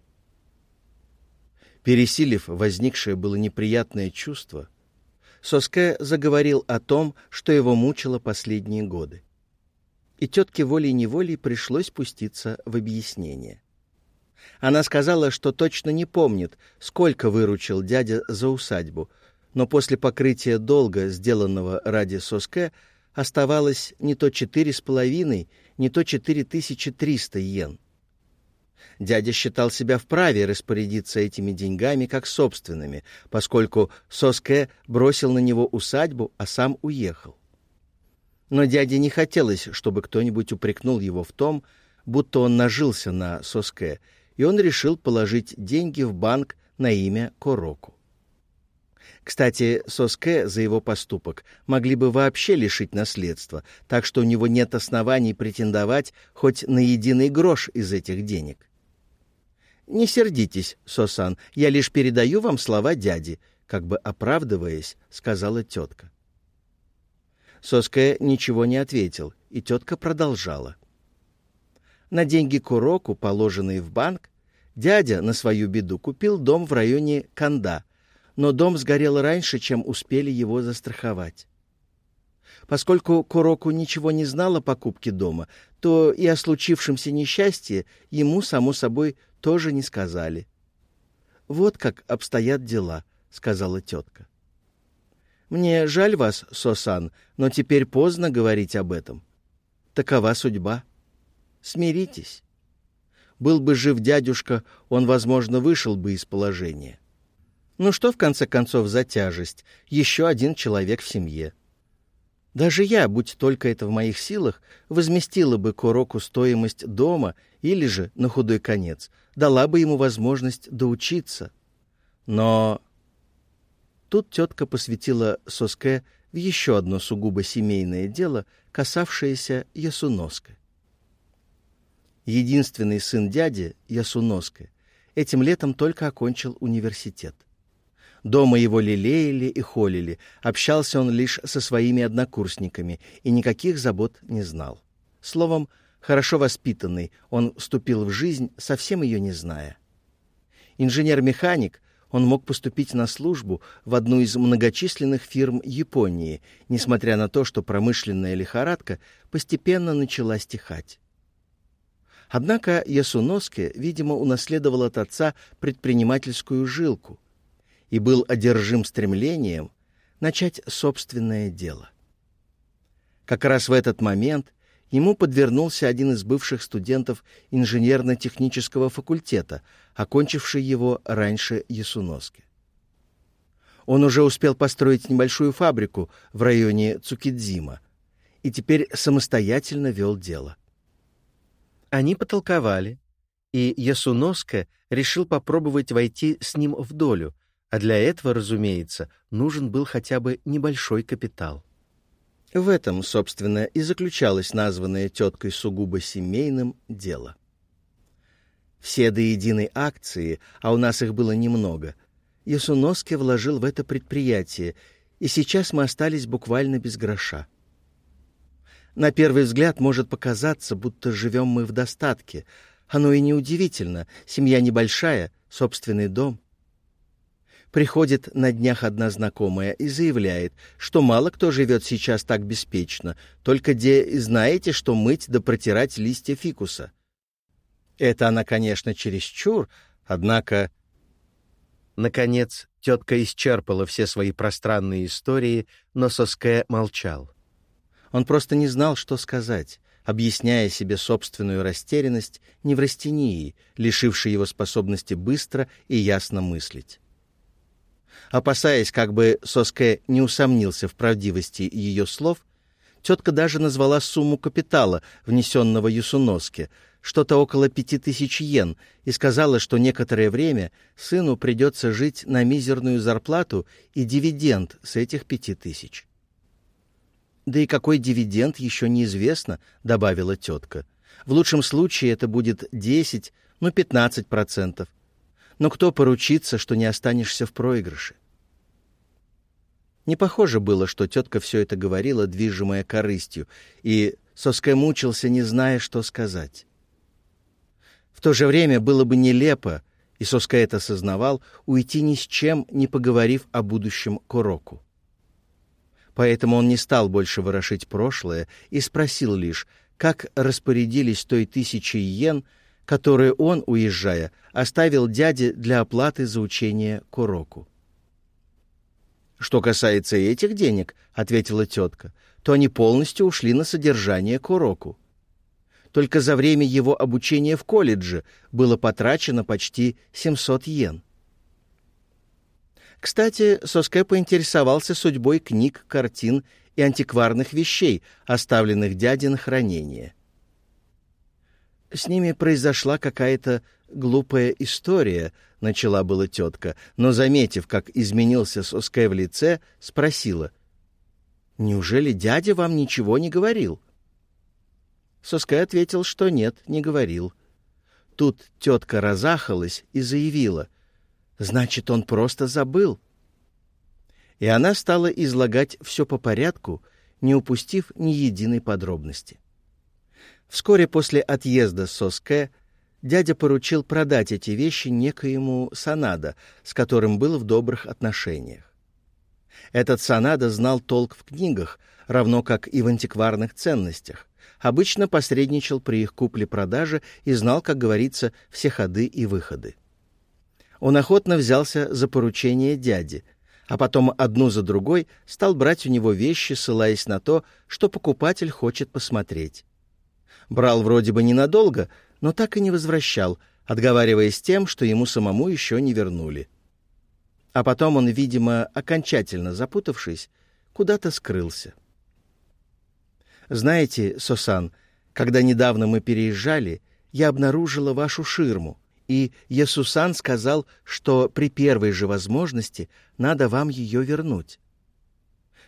Пересилив возникшее было неприятное чувство, Соске заговорил о том, что его мучило последние годы и тетке волей-неволей пришлось пуститься в объяснение. Она сказала, что точно не помнит, сколько выручил дядя за усадьбу, но после покрытия долга, сделанного ради Соске, оставалось не то четыре с половиной, не то четыре тысячи триста йен. Дядя считал себя вправе распорядиться этими деньгами как собственными, поскольку Соске бросил на него усадьбу, а сам уехал. Но дяде не хотелось, чтобы кто-нибудь упрекнул его в том, будто он нажился на Соске, и он решил положить деньги в банк на имя Короку. Кстати, Соске за его поступок могли бы вообще лишить наследства, так что у него нет оснований претендовать хоть на единый грош из этих денег. «Не сердитесь, Сосан, я лишь передаю вам слова дяди», как бы оправдываясь, сказала тетка. Соске ничего не ответил, и тетка продолжала. На деньги Куроку, положенные в банк, дядя на свою беду купил дом в районе Канда, но дом сгорел раньше, чем успели его застраховать. Поскольку Куроку ничего не знал о покупке дома, то и о случившемся несчастье ему, само собой, тоже не сказали. Вот как обстоят дела, — сказала тетка. Мне жаль вас, Сосан, но теперь поздно говорить об этом. Такова судьба. Смиритесь. Был бы жив дядюшка, он, возможно, вышел бы из положения. Ну что, в конце концов, за тяжесть? Еще один человек в семье. Даже я, будь только это в моих силах, возместила бы Куроку стоимость дома или же, на худой конец, дала бы ему возможность доучиться. Но тут тетка посвятила Соске в еще одно сугубо семейное дело, касавшееся Ясуноска. Единственный сын дяди, Ясуноска, этим летом только окончил университет. Дома его лелеяли и холили, общался он лишь со своими однокурсниками и никаких забот не знал. Словом, хорошо воспитанный, он вступил в жизнь, совсем ее не зная. Инженер-механик, он мог поступить на службу в одну из многочисленных фирм Японии, несмотря на то, что промышленная лихорадка постепенно начала стихать. Однако Ясуноске, видимо, унаследовал от отца предпринимательскую жилку — и был одержим стремлением начать собственное дело. Как раз в этот момент ему подвернулся один из бывших студентов инженерно-технического факультета, окончивший его раньше Ясуноски. Он уже успел построить небольшую фабрику в районе Цукидзима и теперь самостоятельно вел дело. Они потолковали, и Ясуноске решил попробовать войти с ним в долю — а для этого, разумеется, нужен был хотя бы небольшой капитал. В этом, собственно, и заключалось названное теткой сугубо семейным дело. Все до единой акции, а у нас их было немного, Ясуноски вложил в это предприятие, и сейчас мы остались буквально без гроша. На первый взгляд может показаться, будто живем мы в достатке. Оно и неудивительно, семья небольшая, собственный дом — Приходит на днях одна знакомая и заявляет, что мало кто живет сейчас так беспечно, только где знаете, что мыть да протирать листья фикуса. Это она, конечно, чересчур, однако... Наконец, тетка исчерпала все свои пространные истории, но Соске молчал. Он просто не знал, что сказать, объясняя себе собственную растерянность неврастении, лишившей его способности быстро и ясно мыслить. Опасаясь, как бы Соске не усомнился в правдивости ее слов, тетка даже назвала сумму капитала, внесенного Юсуноске, что-то около пяти тысяч йен, и сказала, что некоторое время сыну придется жить на мизерную зарплату и дивиденд с этих пяти тысяч. «Да и какой дивиденд, еще неизвестно», — добавила тетка. «В лучшем случае это будет десять, ну, пятнадцать процентов но кто поручится, что не останешься в проигрыше? Не похоже было, что тетка все это говорила, движимая корыстью, и Соскай мучился, не зная, что сказать. В то же время было бы нелепо, и Соскай это сознавал, уйти ни с чем, не поговорив о будущем Куроку. Поэтому он не стал больше ворошить прошлое и спросил лишь, как распорядились той тысячей йен, которые он, уезжая, оставил дяде для оплаты за учение Куроку. «Что касается этих денег, — ответила тетка, — то они полностью ушли на содержание Куроку. Только за время его обучения в колледже было потрачено почти 700 йен. Кстати, Соске поинтересовался судьбой книг, картин и антикварных вещей, оставленных дяде на хранение. С ними произошла какая-то глупая история, — начала была тетка, но, заметив, как изменился Соскай в лице, спросила. — Неужели дядя вам ничего не говорил? Соскай ответил, что нет, не говорил. Тут тетка разахалась и заявила. — Значит, он просто забыл. И она стала излагать все по порядку, не упустив ни единой подробности. Вскоре после отъезда Соске дядя поручил продать эти вещи некоему Санада, с которым был в добрых отношениях. Этот Санада знал толк в книгах, равно как и в антикварных ценностях. Обычно посредничал при их купле-продаже и знал, как говорится, все ходы и выходы. Он охотно взялся за поручение дяди, а потом одну за другой стал брать у него вещи, ссылаясь на то, что покупатель хочет посмотреть. Брал вроде бы ненадолго, но так и не возвращал, отговариваясь тем, что ему самому еще не вернули. А потом он, видимо, окончательно запутавшись, куда-то скрылся. Знаете, Сосан, когда недавно мы переезжали, я обнаружила вашу ширму, и Есусан сказал, что при первой же возможности надо вам ее вернуть.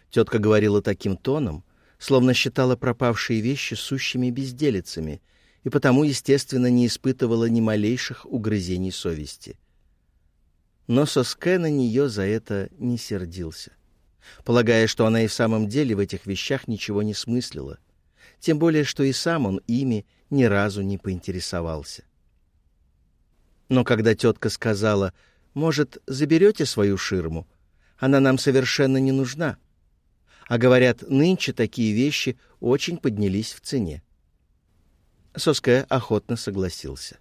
Тетка говорила таким тоном, словно считала пропавшие вещи сущими безделицами, и потому, естественно, не испытывала ни малейших угрызений совести. Но Соске на нее за это не сердился, полагая, что она и в самом деле в этих вещах ничего не смыслила, тем более, что и сам он ими ни разу не поинтересовался. Но когда тетка сказала, «Может, заберете свою ширму? Она нам совершенно не нужна», а говорят, нынче такие вещи очень поднялись в цене. Соске охотно согласился.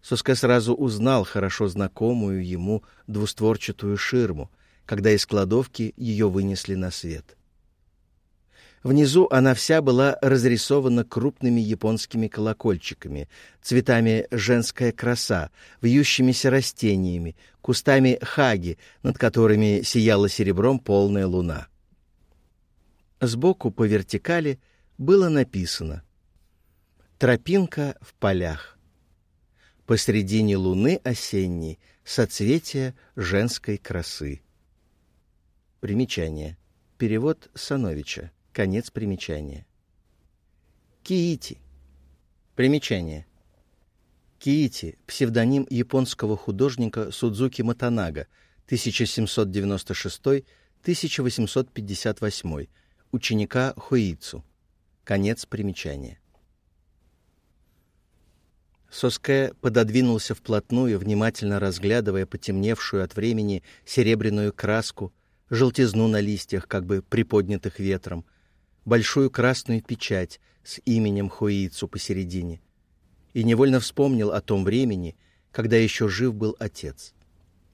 Соске сразу узнал хорошо знакомую ему двустворчатую ширму, когда из кладовки ее вынесли на свет. Внизу она вся была разрисована крупными японскими колокольчиками, цветами «женская краса», вьющимися растениями, кустами хаги, над которыми сияла серебром полная луна. Сбоку по вертикали было написано «Тропинка в полях». Посредине луны осенней соцветия женской красы. Примечание. Перевод Сановича. Конец примечания. Киити. Примечание. Киити – псевдоним японского художника Судзуки Матанага, 1796-1858, ученика Хоицу. Конец примечания. Соске пододвинулся вплотную, внимательно разглядывая потемневшую от времени серебряную краску, желтизну на листьях, как бы приподнятых ветром – большую красную печать с именем Хуицу посередине, и невольно вспомнил о том времени, когда еще жив был отец.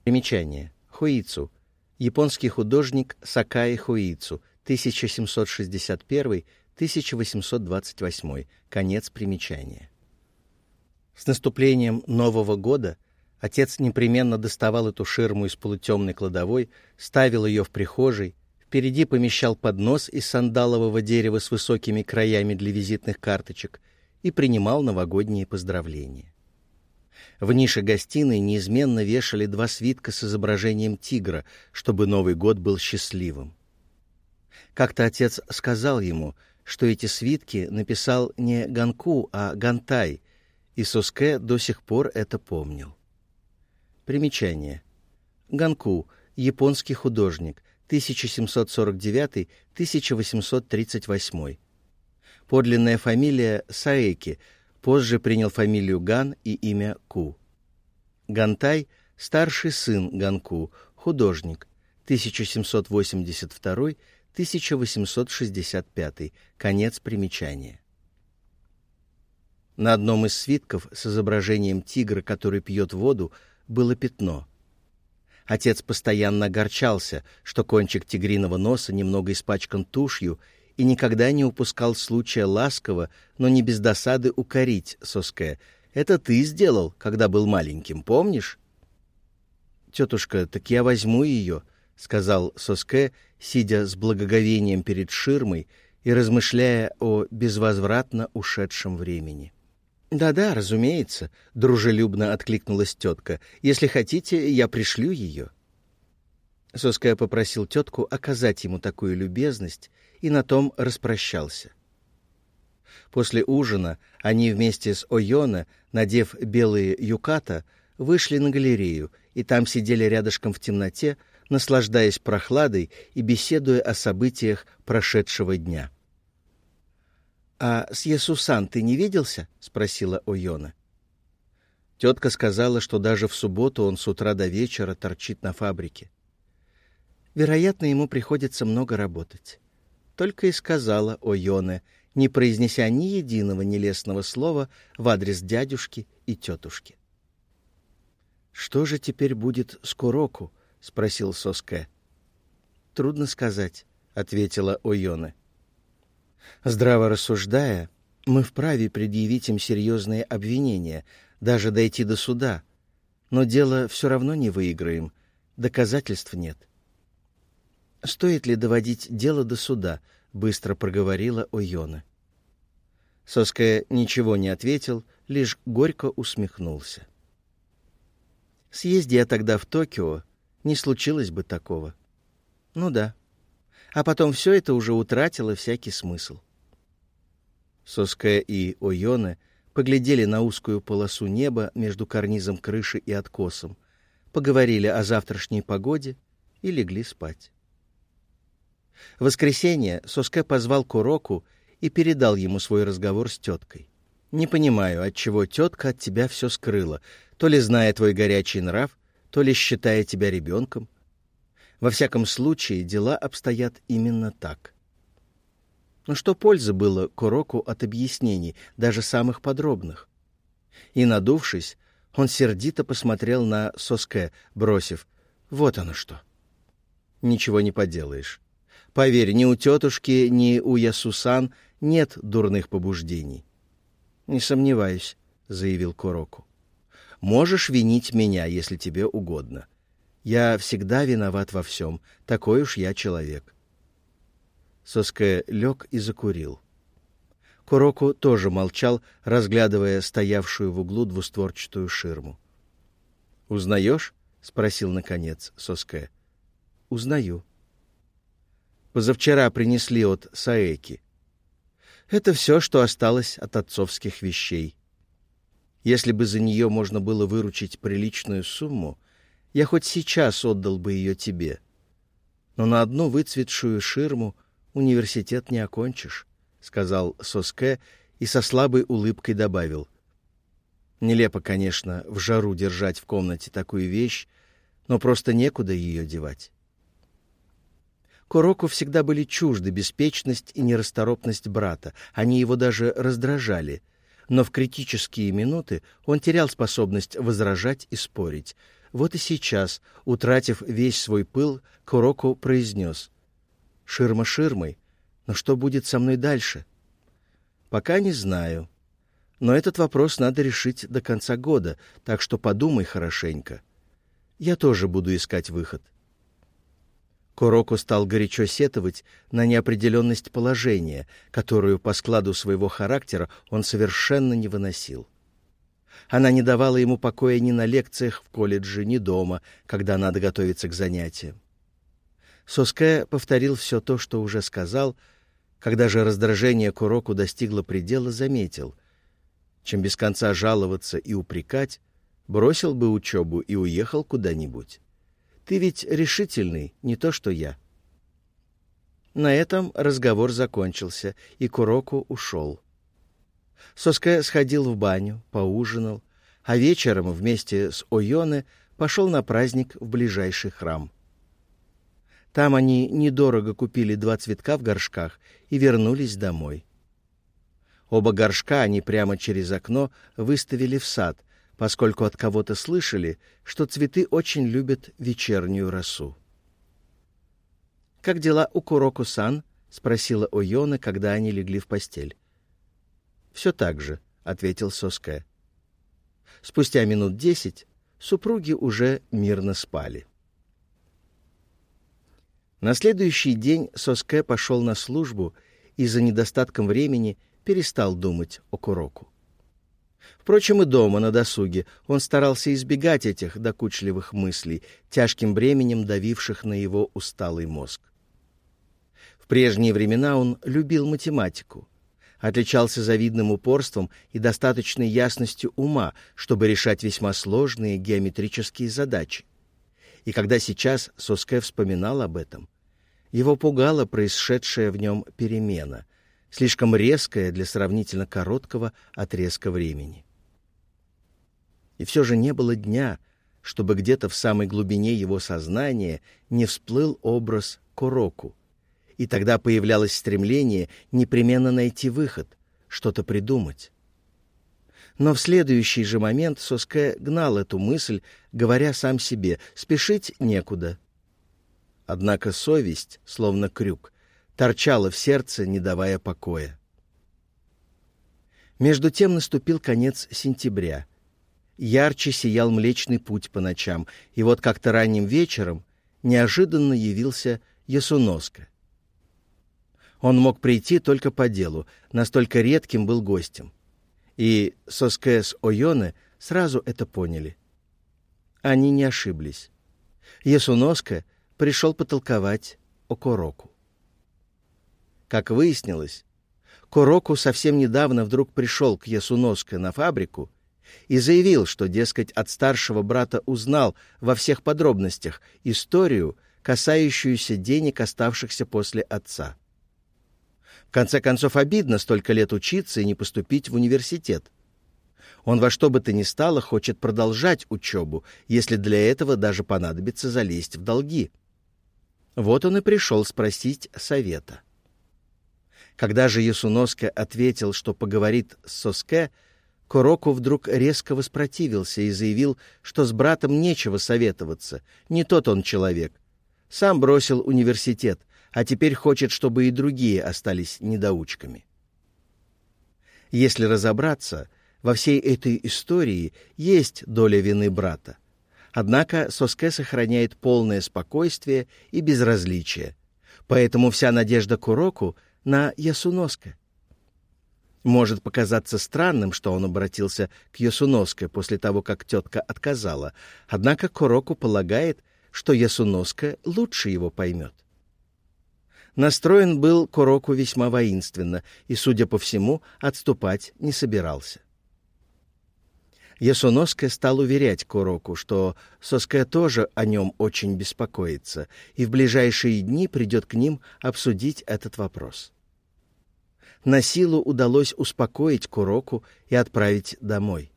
Примечание. Хуицу. Японский художник Сакаи Хуицу, 1761-1828. Конец примечания. С наступлением Нового года отец непременно доставал эту ширму из полутемной кладовой, ставил ее в прихожей, Впереди помещал поднос из сандалового дерева с высокими краями для визитных карточек и принимал новогодние поздравления. В нише гостиной неизменно вешали два свитка с изображением тигра, чтобы Новый год был счастливым. Как-то отец сказал ему, что эти свитки написал не Ганку, а Гантай, и Соске до сих пор это помнил. Примечание. Ганку — японский художник, 1749-1838. Подлинная фамилия Саэки, позже принял фамилию Ган и имя Ку. Гантай – старший сын Ганку, художник, 1782-1865, конец примечания. На одном из свитков с изображением тигра, который пьет воду, было пятно – Отец постоянно огорчался, что кончик тигриного носа немного испачкан тушью, и никогда не упускал случая ласково, но не без досады укорить Соске. «Это ты сделал, когда был маленьким, помнишь?» «Тетушка, так я возьму ее», — сказал Соске, сидя с благоговением перед ширмой и размышляя о безвозвратно ушедшем времени. «Да-да, разумеется», — дружелюбно откликнулась тетка. «Если хотите, я пришлю ее». Соская попросил тетку оказать ему такую любезность и на том распрощался. После ужина они вместе с Ойона, надев белые юката, вышли на галерею и там сидели рядышком в темноте, наслаждаясь прохладой и беседуя о событиях прошедшего дня. «А с Есусан ты не виделся?» — спросила Ойона. Тетка сказала, что даже в субботу он с утра до вечера торчит на фабрике. Вероятно, ему приходится много работать. Только и сказала Ойоне, не произнеся ни единого нелестного слова в адрес дядюшки и тетушки. «Что же теперь будет с Куроку?» — спросил Соске. «Трудно сказать», — ответила Ойоне. Здраво рассуждая, мы вправе предъявить им серьезные обвинения, даже дойти до суда. Но дело все равно не выиграем, доказательств нет. «Стоит ли доводить дело до суда?» — быстро проговорила Ойона. Соская ничего не ответил, лишь горько усмехнулся. Съезди я тогда в Токио, не случилось бы такого. Ну да. А потом все это уже утратило всякий смысл. Соская и Ойоне поглядели на узкую полосу неба между карнизом крыши и откосом, поговорили о завтрашней погоде и легли спать. В воскресенье Соске позвал Куроку и передал ему свой разговор с теткой. «Не понимаю, отчего тетка от тебя все скрыла, то ли зная твой горячий нрав, то ли считая тебя ребенком. Во всяком случае, дела обстоят именно так. Но что пользы было Куроку от объяснений, даже самых подробных? И, надувшись, он сердито посмотрел на Соске, бросив «Вот оно что». Ничего не поделаешь. Поверь, ни у тетушки, ни у Ясусан нет дурных побуждений. «Не сомневаюсь», — заявил Куроку. «Можешь винить меня, если тебе угодно. Я всегда виноват во всем, такой уж я человек. Соская лег и закурил. Куроку тоже молчал, разглядывая стоявшую в углу двустворчатую ширму. «Узнаешь?» — спросил, наконец, Соске. «Узнаю». «Позавчера принесли от Саэки. Это все, что осталось от отцовских вещей. Если бы за нее можно было выручить приличную сумму, я хоть сейчас отдал бы ее тебе. Но на одну выцветшую ширму университет не окончишь», — сказал Соске и со слабой улыбкой добавил. «Нелепо, конечно, в жару держать в комнате такую вещь, но просто некуда ее девать». Куроку всегда были чужды беспечность и нерасторопность брата, они его даже раздражали, но в критические минуты он терял способность возражать и спорить. Вот и сейчас, утратив весь свой пыл, Куроку произнес Ширма ширмой, но что будет со мной дальше? Пока не знаю. Но этот вопрос надо решить до конца года, так что подумай хорошенько. Я тоже буду искать выход. Куроко стал горячо сетовать на неопределенность положения, которую по складу своего характера он совершенно не выносил. Она не давала ему покоя ни на лекциях в колледже, ни дома, когда надо готовиться к занятиям. Соске повторил все то, что уже сказал, когда же раздражение Куроку достигло предела, заметил. Чем без конца жаловаться и упрекать, бросил бы учебу и уехал куда-нибудь. Ты ведь решительный, не то что я. На этом разговор закончился, и Куроку ушел. Соске сходил в баню, поужинал, а вечером вместе с Ойоне пошел на праздник в ближайший храм. Там они недорого купили два цветка в горшках и вернулись домой. Оба горшка они прямо через окно выставили в сад, поскольку от кого-то слышали, что цветы очень любят вечернюю росу. «Как дела у Куроку-сан?» — спросила Ойона, когда они легли в постель. «Все так же», — ответил Соске. Спустя минут десять супруги уже мирно спали. На следующий день Соске пошел на службу и за недостатком времени перестал думать о Куроку. Впрочем, и дома, на досуге, он старался избегать этих докучливых мыслей, тяжким бременем давивших на его усталый мозг. В прежние времена он любил математику, отличался завидным упорством и достаточной ясностью ума, чтобы решать весьма сложные геометрические задачи. И когда сейчас Соске вспоминал об этом, его пугала происшедшая в нем перемена, слишком резкая для сравнительно короткого отрезка времени. И все же не было дня, чтобы где-то в самой глубине его сознания не всплыл образ Куроку, и тогда появлялось стремление непременно найти выход, что-то придумать. Но в следующий же момент Соске гнал эту мысль, говоря сам себе «спешить некуда». Однако совесть, словно крюк, торчала в сердце, не давая покоя. Между тем наступил конец сентября. Ярче сиял Млечный Путь по ночам, и вот как-то ранним вечером неожиданно явился Ясуноска. Он мог прийти только по делу, настолько редким был гостем. И Соске с Ойоне сразу это поняли. Они не ошиблись. Ясуноска пришел потолковать о Куроку. Как выяснилось, Куроку совсем недавно вдруг пришел к Ясуноске на фабрику и заявил, что, дескать, от старшего брата узнал во всех подробностях историю, касающуюся денег, оставшихся после отца. Конце концов, обидно столько лет учиться и не поступить в университет. Он во что бы то ни стало хочет продолжать учебу, если для этого даже понадобится залезть в долги. Вот он и пришел спросить совета. Когда же Ясуноске ответил, что поговорит с Соске, Куроку вдруг резко воспротивился и заявил, что с братом нечего советоваться, не тот он человек. Сам бросил университет, а теперь хочет, чтобы и другие остались недоучками. Если разобраться, во всей этой истории есть доля вины брата. Однако Соске сохраняет полное спокойствие и безразличие. Поэтому вся надежда Куроку на Ясуноске. Может показаться странным, что он обратился к Ясуноске после того, как тетка отказала, однако Куроку полагает, что Ясуноска лучше его поймет. Настроен был Куроку весьма воинственно и, судя по всему, отступать не собирался. Ясуноске стал уверять Куроку, что Соске тоже о нем очень беспокоится, и в ближайшие дни придет к ним обсудить этот вопрос. На силу удалось успокоить Куроку и отправить домой.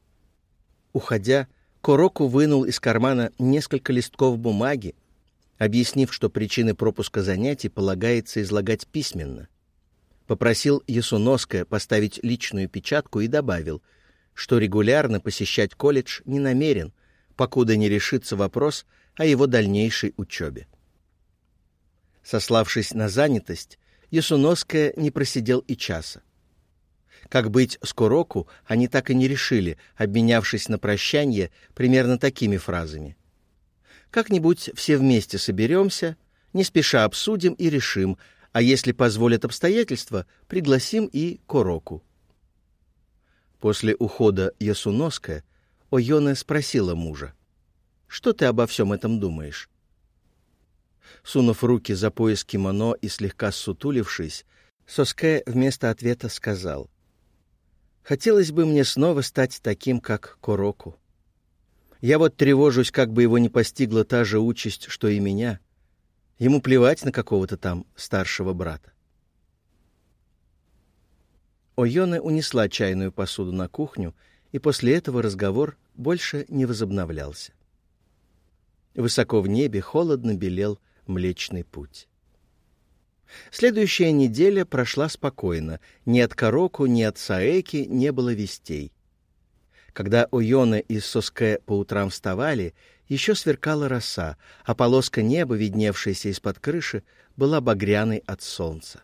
Уходя, Куроку вынул из кармана несколько листков бумаги, объяснив, что причины пропуска занятий полагается излагать письменно. Попросил Ясуноске поставить личную печатку и добавил — что регулярно посещать колледж не намерен, покуда не решится вопрос о его дальнейшей учебе. Сославшись на занятость, Ясуноская не просидел и часа. Как быть с Куроку, они так и не решили, обменявшись на прощание примерно такими фразами. «Как-нибудь все вместе соберемся, не спеша обсудим и решим, а если позволят обстоятельства, пригласим и Куроку». После ухода Ясуноска Ойоне спросила мужа, «Что ты обо всем этом думаешь?» Сунув руки за пояс кимоно и слегка сутулившись, Соске вместо ответа сказал, «Хотелось бы мне снова стать таким, как Короку. Я вот тревожусь, как бы его не постигла та же участь, что и меня. Ему плевать на какого-то там старшего брата. Ойона унесла чайную посуду на кухню, и после этого разговор больше не возобновлялся. Высоко в небе холодно белел Млечный Путь. Следующая неделя прошла спокойно. Ни от Кароку, ни от Саэки не было вестей. Когда Ойона и Соске по утрам вставали, еще сверкала роса, а полоска неба, видневшаяся из-под крыши, была багряной от солнца.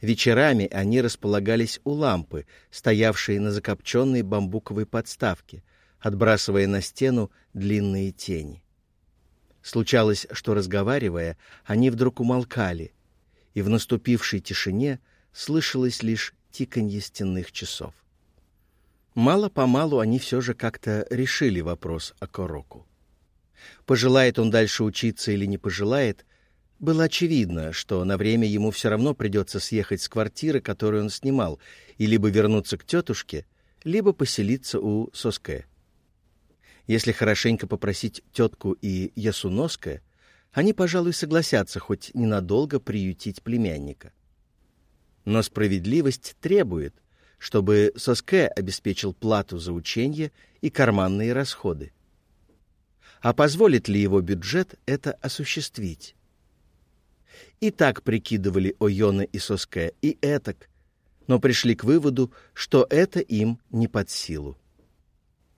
Вечерами они располагались у лампы, стоявшей на закопченной бамбуковой подставке, отбрасывая на стену длинные тени. Случалось, что, разговаривая, они вдруг умолкали, и в наступившей тишине слышалось лишь тиканье стенных часов. Мало-помалу они все же как-то решили вопрос о Короку. Пожелает он дальше учиться или не пожелает, было очевидно, что на время ему все равно придется съехать с квартиры, которую он снимал, и либо вернуться к тетушке, либо поселиться у Соске. Если хорошенько попросить тетку и Ясуноска, они, пожалуй, согласятся хоть ненадолго приютить племянника. Но справедливость требует, чтобы Соске обеспечил плату за учение и карманные расходы. А позволит ли его бюджет это осуществить? И так прикидывали Ойона и Соске, и этак. но пришли к выводу, что это им не под силу.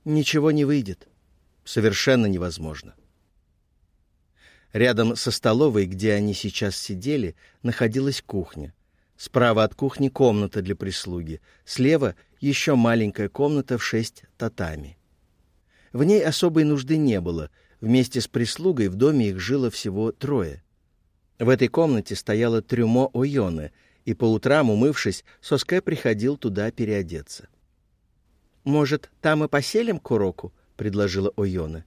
Ничего не выйдет. Совершенно невозможно. Рядом со столовой, где они сейчас сидели, находилась кухня. Справа от кухни комната для прислуги, слева еще маленькая комната в шесть татами. В ней особой нужды не было. Вместе с прислугой в доме их жило всего трое. В этой комнате стояло трюмо Ойоны, и по утрам, умывшись, Соске приходил туда переодеться. «Может, там и поселим Куроку?» — предложила Ойона.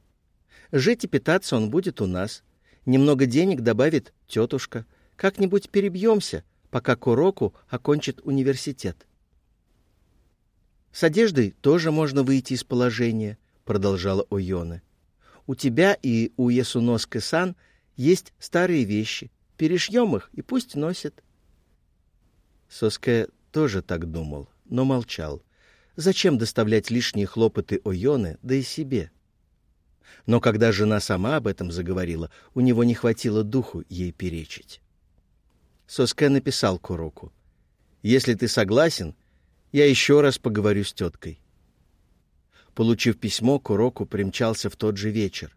«Жить и питаться он будет у нас. Немного денег добавит тетушка. Как-нибудь перебьемся, пока Куроку окончит университет». «С одеждой тоже можно выйти из положения», — продолжала Ойона. «У тебя и у Ясуноске-сан есть старые вещи. Перешьем их, и пусть носят». Соске тоже так думал, но молчал. Зачем доставлять лишние хлопоты Ойоне, да и себе? Но когда жена сама об этом заговорила, у него не хватило духу ей перечить. Соске написал Куроку. «Если ты согласен, я еще раз поговорю с теткой». Получив письмо, Куроку примчался в тот же вечер.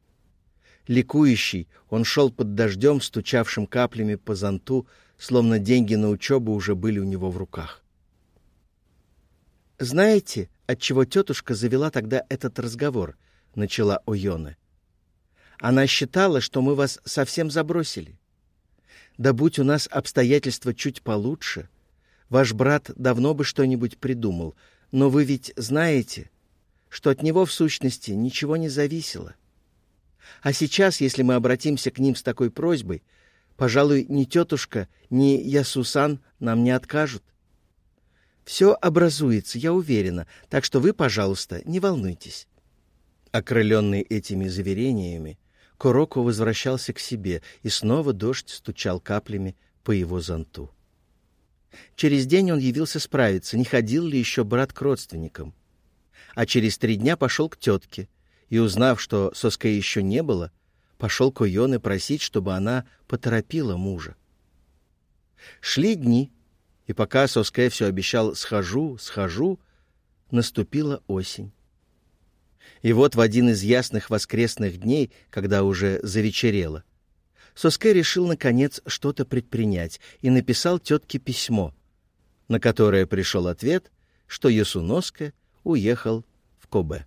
Ликующий, он шел под дождем, стучавшим каплями по зонту, словно деньги на учебу уже были у него в руках. «Знаете, отчего тетушка завела тогда этот разговор?» — начала Ойоне. «Она считала, что мы вас совсем забросили. Да будь у нас обстоятельства чуть получше, ваш брат давно бы что-нибудь придумал, но вы ведь знаете, что от него в сущности ничего не зависело. А сейчас, если мы обратимся к ним с такой просьбой, пожалуй, ни тетушка, ни Ясусан нам не откажут. Все образуется, я уверена, так что вы, пожалуйста, не волнуйтесь». Окрыленный этими заверениями, Куроко возвращался к себе, и снова дождь стучал каплями по его зонту. Через день он явился справиться, не ходил ли еще брат к родственникам. А через три дня пошел к тетке, и, узнав, что Соска еще не было, пошел к Уйоне просить, чтобы она поторопила мужа. Шли дни, и пока Соске все обещал «схожу, схожу», наступила осень. И вот в один из ясных воскресных дней, когда уже завечерело, Соске решил, наконец, что-то предпринять и написал тетке письмо, на которое пришел ответ, что Ясуноске уехал в Кобе.